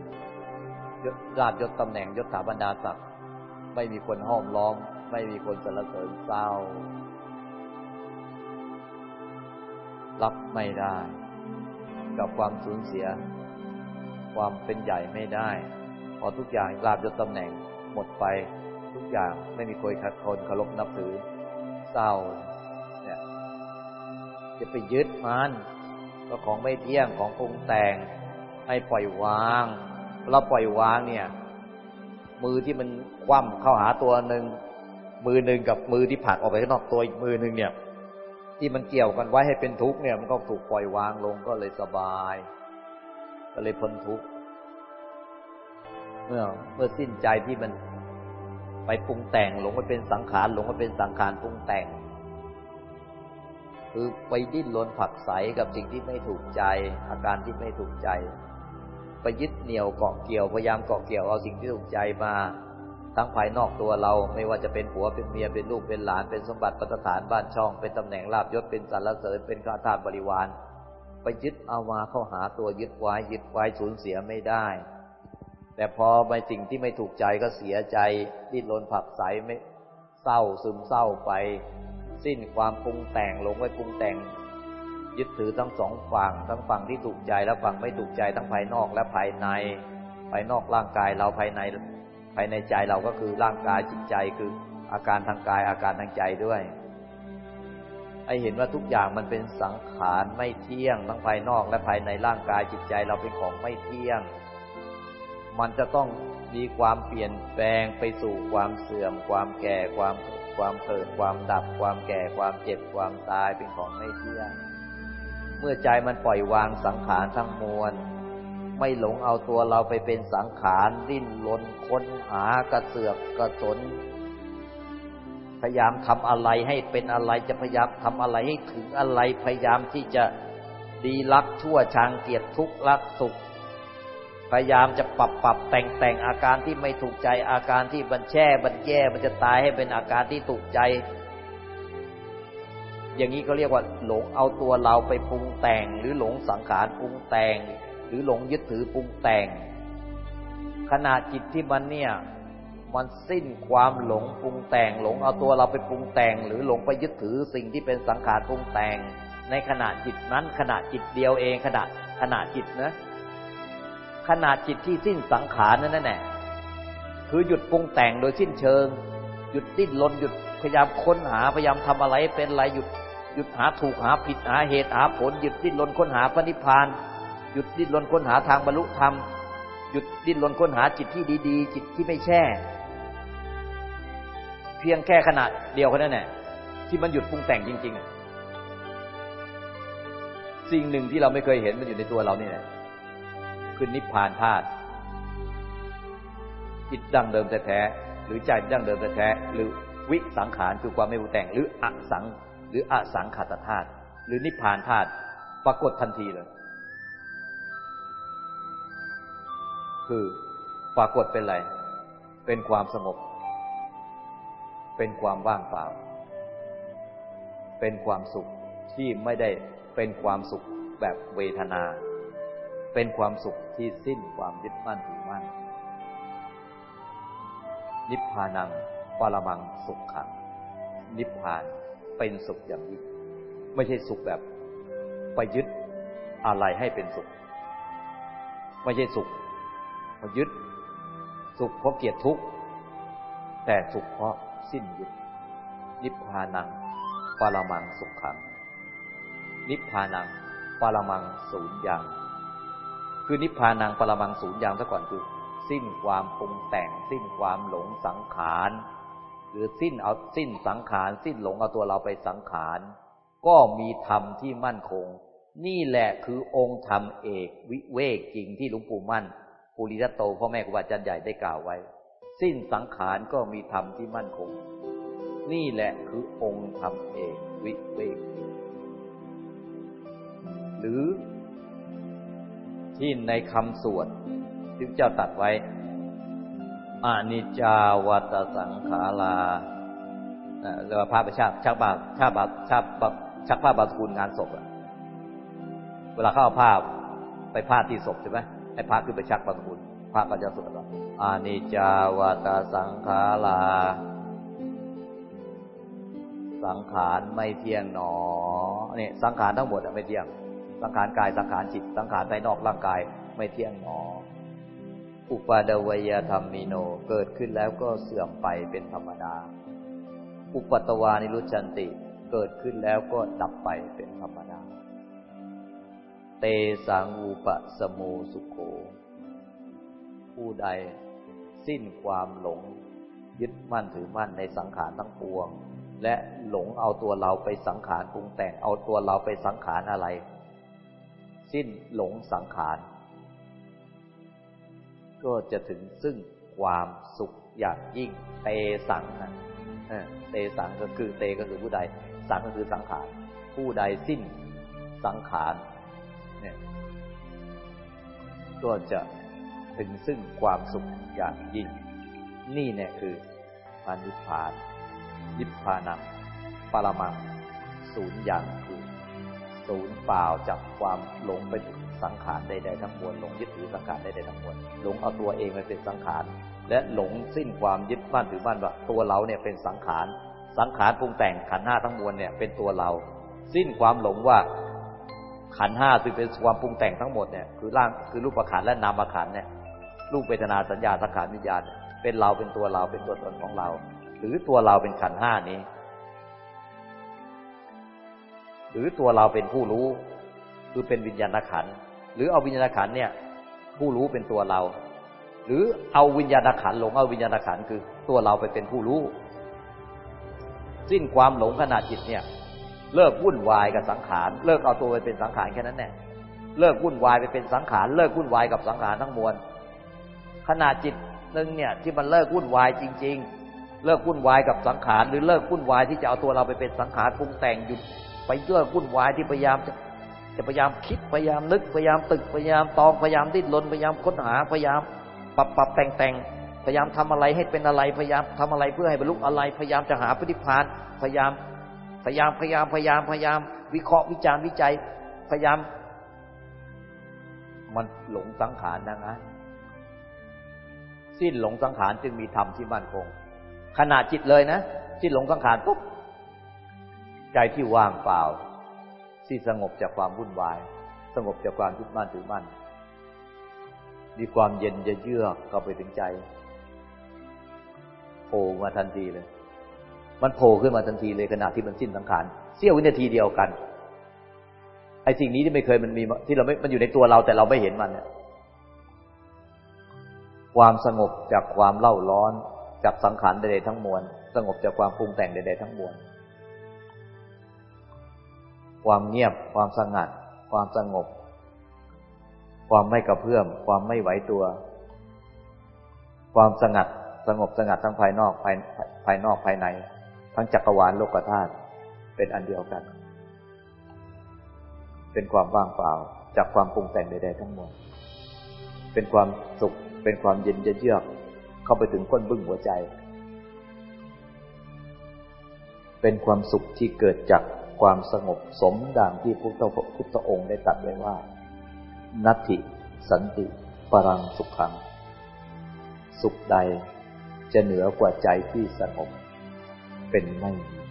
ยศราบยศตำแหน่งยศถาบรรดาศักดิ์ไม่มีคนห้อมล้อม ไม่มีคนสรรเสริญเศร้า รับไม่ได้ กับความสูญเสีย ความเป็นใหญ่ไม่ได้ อทุกอย่างลาบยศตำแหน่งหมดไปทุกอย่างไม่มีคนคนเคารพนับถือเศร้าเนี่ยจะไปยึดมันก็ของไม่เที่ยงของปรุงแต่งให้ปล่อยวางเราปล่อยวางเนี่ย มือที่มันคว่ำเข้าหาตัวหนึ่งมือหนึ่งกับมือที่ผักออกไปข้างนอกตัวอีกมือหนึ่งเนี่ย ที่มันเกี่ยวกันไว้ให้เป็นทุกข์เนี่ย มันก็ถูกปล่อยวางลงก็เลยสบาย ก็เลยพ้นทุกข์ เมื่อเมื่อสิ้นใจที่มันไปปรุงแต่งหลงไปเป็นสังขารหลงไปเป็นสังขารปรุงแต่ง คือไปดิ้นรนผักใสกับสิ่งที่ไม่ถูกใจ อาการที่ไม่ถูกใจ ไปยึดเหนี่ยวเกาะเกี่ยวพยายามเกาะเกี่ยวเอาสิ่งที่ถูกใจมาทั้งภายนอกตัวเราไม่ว่าจะเป็นผัวเป็นเมียเป็นลูกเป็นหลานเป็นสมบัติปัตฐานบ้านช่อง เป็นตำแหน่งลาบยศเป็นสรรเสริญเป็นข้าทาสบริวาร ไปยึดเอามาเข้าหาตัวยึดไว้ยึดไว้สูญเสียไม่ได้ แต่พอไปสิ่งที่ไม่ถูกใจก็เสียใจดิ้นรนผักใสไม่เศร้าซึมเศร้าไป สิ้นความปรุงแต่งลงไว้ปรุงแต่ง ยึดถือทั้งสองฝั่งทั้งฝั่งที่ถูกใจและฝั่งไม่ถูกใจทั้งภายนอกและภายใน ภายนอกร่างกายเราภายในภายในใจเราก็คือร่างกายจิตใจคืออาการทางกายอาการทางใจด้วยไอเห็นว่าทุกอย่างมันเป็นสังขารไม่เที่ยงทั้งภายนอกและภายในร่างกายจิตใจเราเป็นของไม่เที่ยง มันจะต้องมีความเปลี่ยนแปลงไปสู่ความเสื่อม ความแก่ความความเกิดความดับ ความแก่ความเจ็บความตายเป็นของไม่เที่ยงเมื่อใจมันปล่อยวางสังขารทั้งมวล ไม่หลงเอาตัวเราไปเป็นสังขารดิ้นรนค้นหากระเสือกกระสนพยายามทำอะไรให้เป็นอะไรจะพยายามทำอะไรให้ถึงอะไรพยายามที่จะดีรักชั่วชางเกียรติทุกข์รักสุข พยายามจะปรับปรับแต่งแต่งอาการที่ไม่ถูกใจอาการที่บันแช่บันแย่มันจะตายให้เป็นอาการที่ถูกใจ อย่างนี้ก็เรียกว่า หลงเอาตัวเราไปปรุงแต่ง หรือหลงสังขารปรุงแต่ง หรือหลงยึดถือปรุงแต่ง ขณะจิตที่มันเนี่ยมันสิ้นความหลงปรุงแต่ง หลงเอาตัวเราไปปรุงแต่ง หรือหลงไปยึดถือสิ่งที่เป็นสังขารปรุงแต่ง ในขณะจิตนั้นขณะจิตเดียวเองขณะขณะจิตนะ ขนาดจิตที่สิ้นสังขารนั่นแหละคือหยุดปรุงแต่งโดยสิ้นเชิง หยุดดิ้นรนหยุดพยายามค้นหาพยายามทำอะไรเป็นอะไรหยุดหยุดหาถูกหาผิดหาเหตุหาผลหยุดดิ้นรนค้นหาพระนิพพานหยุดดิ้นรนค้นหาทางบรรลุธรรมหยุดดิ้นรนค้นหาจิตที่ดี ๆ จิตที่ไม่แช่ เพียงแค่ขนาดเดียวแค่นั้นแหละที่มันหยุดปรุงแต่งจริง ๆ สิ่งหนึ่งที่เราไม่เคยเห็นมันอยู่ในตัวเรานี่แหละ คือนิพพานธาตุจิตดั้งเดิมแท้หรือใจดั้งเดิมแท้หรือวิสังขารคือความไม่รุงแต่ง หรืออสัง หรืออสังขตธาตุหรือนิพพานธาตุปรากฏทันทีเลย คือปรากฏเป็นอะไร เป็นความสงบ เป็นความว่างเปล่า เป็นความสุขที่ไม่ได้เป็นความสุขแบบเวทนา เป็นความสุขที่สิ้นความยึดมั่นถือมั่น นิพพานังปรมังสุขขัง นิพพานเป็นสุขอย่างยิ่ง ไม่ใช่สุขแบบไปยึดอะไรให้เป็นสุข ไม่ใช่สุขเพราะยึด สุขเพราะเกียรติทุกข์ แต่สุขเพราะสิ้นยึด นิพพานังปรมังสุขขัง นิพพานังปรมังสูญยัง คือนิพพานังปรมังศูนย์อย่างซะก่อนคือ สิ้นความปรุงแต่ง สิ้นความหลงสังขารหรือสิ้นเอาสิ้นสังขาร สิ้นหลงเอาตัวเราไปสังขาร ก็มีธรรมที่มั่นคง นี่แหละคือองค์ธรรมเอกวิเวกจริงที่หลวงปู่มั่นปุริยโตพ่อแม่ครูบาอาจารย์ใหญ่ได้กล่าวไว้ สิ้นสังขารก็มีธรรมที่มั่นคง นี่แหละคือองค์ธรรมเอกวิเวกหรือ ที่ในคำสวดที่เจ้าตัดไว้อานิจาวัตสังขาราเรียกว่าพระประชาชักบาชักบาชักบาชักผ้าบาสกุลงานศพอะเวลาเข้าผ้าไปผ้าที่ศพใช่ไหมให้พระขึ้นไปชักบาสกุลพระก็จะสวดว่าอานิจาวัตสังขาราสังขารไม่เที่ยงหนอเนี่ยสังขารทั้งหมดไม่เที่ยง สังขารกายสังขารจิต สังขารภายนอกร่างกายไม่เที่ยงหนอ อุปาดวยธรรมมิโนเกิดขึ้นแล้วก็เสื่อมไปเป็นธรรมดา อุปตวานิรุชันติเกิดขึ้นแล้วก็ดับไปเป็นธรรมดา เตสังอุปสมูสุโข ผู้ใดสิ้นความหลง ยึดมั่นถือมั่นในสังขารทั้งปวง และหลงเอาตัวเราไปสังขารปรุงแต่งเอาตัวเราไปสังขารอะไร สิ้นหลงสังขาร ก็จะถึงซึ่งความสุขอย่างยิ่งเตสังนะเตสังก็คือเตก็คือผู้ใด สังก็คือสังขาร ผู้ใดสิ้นสังขารเนี่ยก็จะถึงซึ่งความสุขอย่างยิ่ง นี่เนี่ยคือพานิพพานนิพพานังปรมังศูนย์อย่างคือ ศูนย์เปล่าจากความหลงไปถึงสังขารใดๆทั้งมวลหลงยึดถือสังขารใดๆทั้งมวลหลงเอาตัวเองมาเป็นสังขาร และหลงสิ้นความยึดมั่นถือมั่นว่าตัวเราเนี่ยเป็นสังขาร สังขารปรุงแต่งขันห้าทั้งมวลเนี่ยเป็นตัวเรา สิ้นความหลงว่าขันห้าซึ่งเป็นความปรุงแต่งทั้งหมดเนี่ยคือร่างคือรูปขันและนามขันเนี่ยรูปเวทนาสัญญาสังขารวิญญาณเป็นเราเป็นตัวเราเป็นตัวตนของเรา หรือตัวเราเป็นขันห้านี้ หรือตัวเราเป็นผู้รู้ คือเป็นวิญญาณขัน หรือเอาวิญญาณขันเนี่ย ผู้รู้เป็นตัวเรา หรือเอาวิญญาณขันหลงเอาวิญญาณขันคือตัวเราไปเป็นผู้รู้ สิ้นความหลงขนาดจิตเนี่ย เลิกวุ่นวายกับสังขาร เลิกเอาตัวไปเป็นสังขารแค่นั้นแน่เลิกวุ่นวายไปเป็นสังขาร เลิกวุ่นวายกับสังขารทั้งมวลขนาดจิตหนึ่งเนี่ยที่มันเลิกวุ่นวายจริง ๆ เลิกวุ่นวายกับสังขาร หรือเลิกวุ่นวายที่จะเอาตัวเราไปเป็นสังขารปรุงแต่งหยุด ไปเลิกวุ่นวายที่พยายามจะจะพยายามคิดพยายามนึกพยายามตึกพยายามตองพยายามดิ้นรนพยายามค้นหาพยายามปรับปรับแต่งแต่งพยายามทำอะไรให้เป็นอะไรพยายามทำอะไรเพื่อให้บรรลุอะไร พยายามจะหาปฏิพานพยายามพยายามพยายามพยายามพยายาม วิเคราะห์วิจารณ์วิจัย พยายาม มันหลงสังขารนะนะสิ้นหลงสังขารจึงมีธรรมที่มั่นคงขนาดจิตเลยนะสิ้นหลงสังขารปุ๊บ ใจที่ว่างเปล่า ที่สงบจากความวุ่นวาย สงบจากความทุกข์มั่นถือมั่น มีความเย็นจะเยือกเข้าไปถึงใจโผล่มาทันทีเลย มันโผล่ขึ้นมาทันทีเลยขณะที่มันสิ้นสังขารเสี้ยววินาทีเดียวกันไอ้สิ่งนี้ที่ไม่เคยมันมีที่เราไม่มันอยู่ในตัวเราแต่เราไม่เห็นมันเนี่ยความสงบจากความเล่าร้อนจากสังขารใดๆทั้งมวล สงบจากความปรุงแต่งใดๆทั้งมวล ความเงียบ ความสงัด ความสงบ ความไม่กระเพื่อม ความไม่ไหวตัว ความสงัด สงบสงัดทั้งภายนอกภายภายนอกภายใน ทั้งจักรวาลโลกธาตุเป็นอันเดียวกัน เป็นความว่างเปล่าจากความปรุงแต่งใดๆทั้งหมด เป็นความสุข เป็นความเย็นเยือก เข้าไปถึงก้นบึ้งหัวใจ เป็นความสุขที่เกิดจาก ความสงบสมดังที่พุทธพุทธองค์ได้ตรัสไว้ว่า นัตถิ สันติปรังสุขขัง สุขใดจะเหนือกว่าใจที่สงบเป็นไม่มี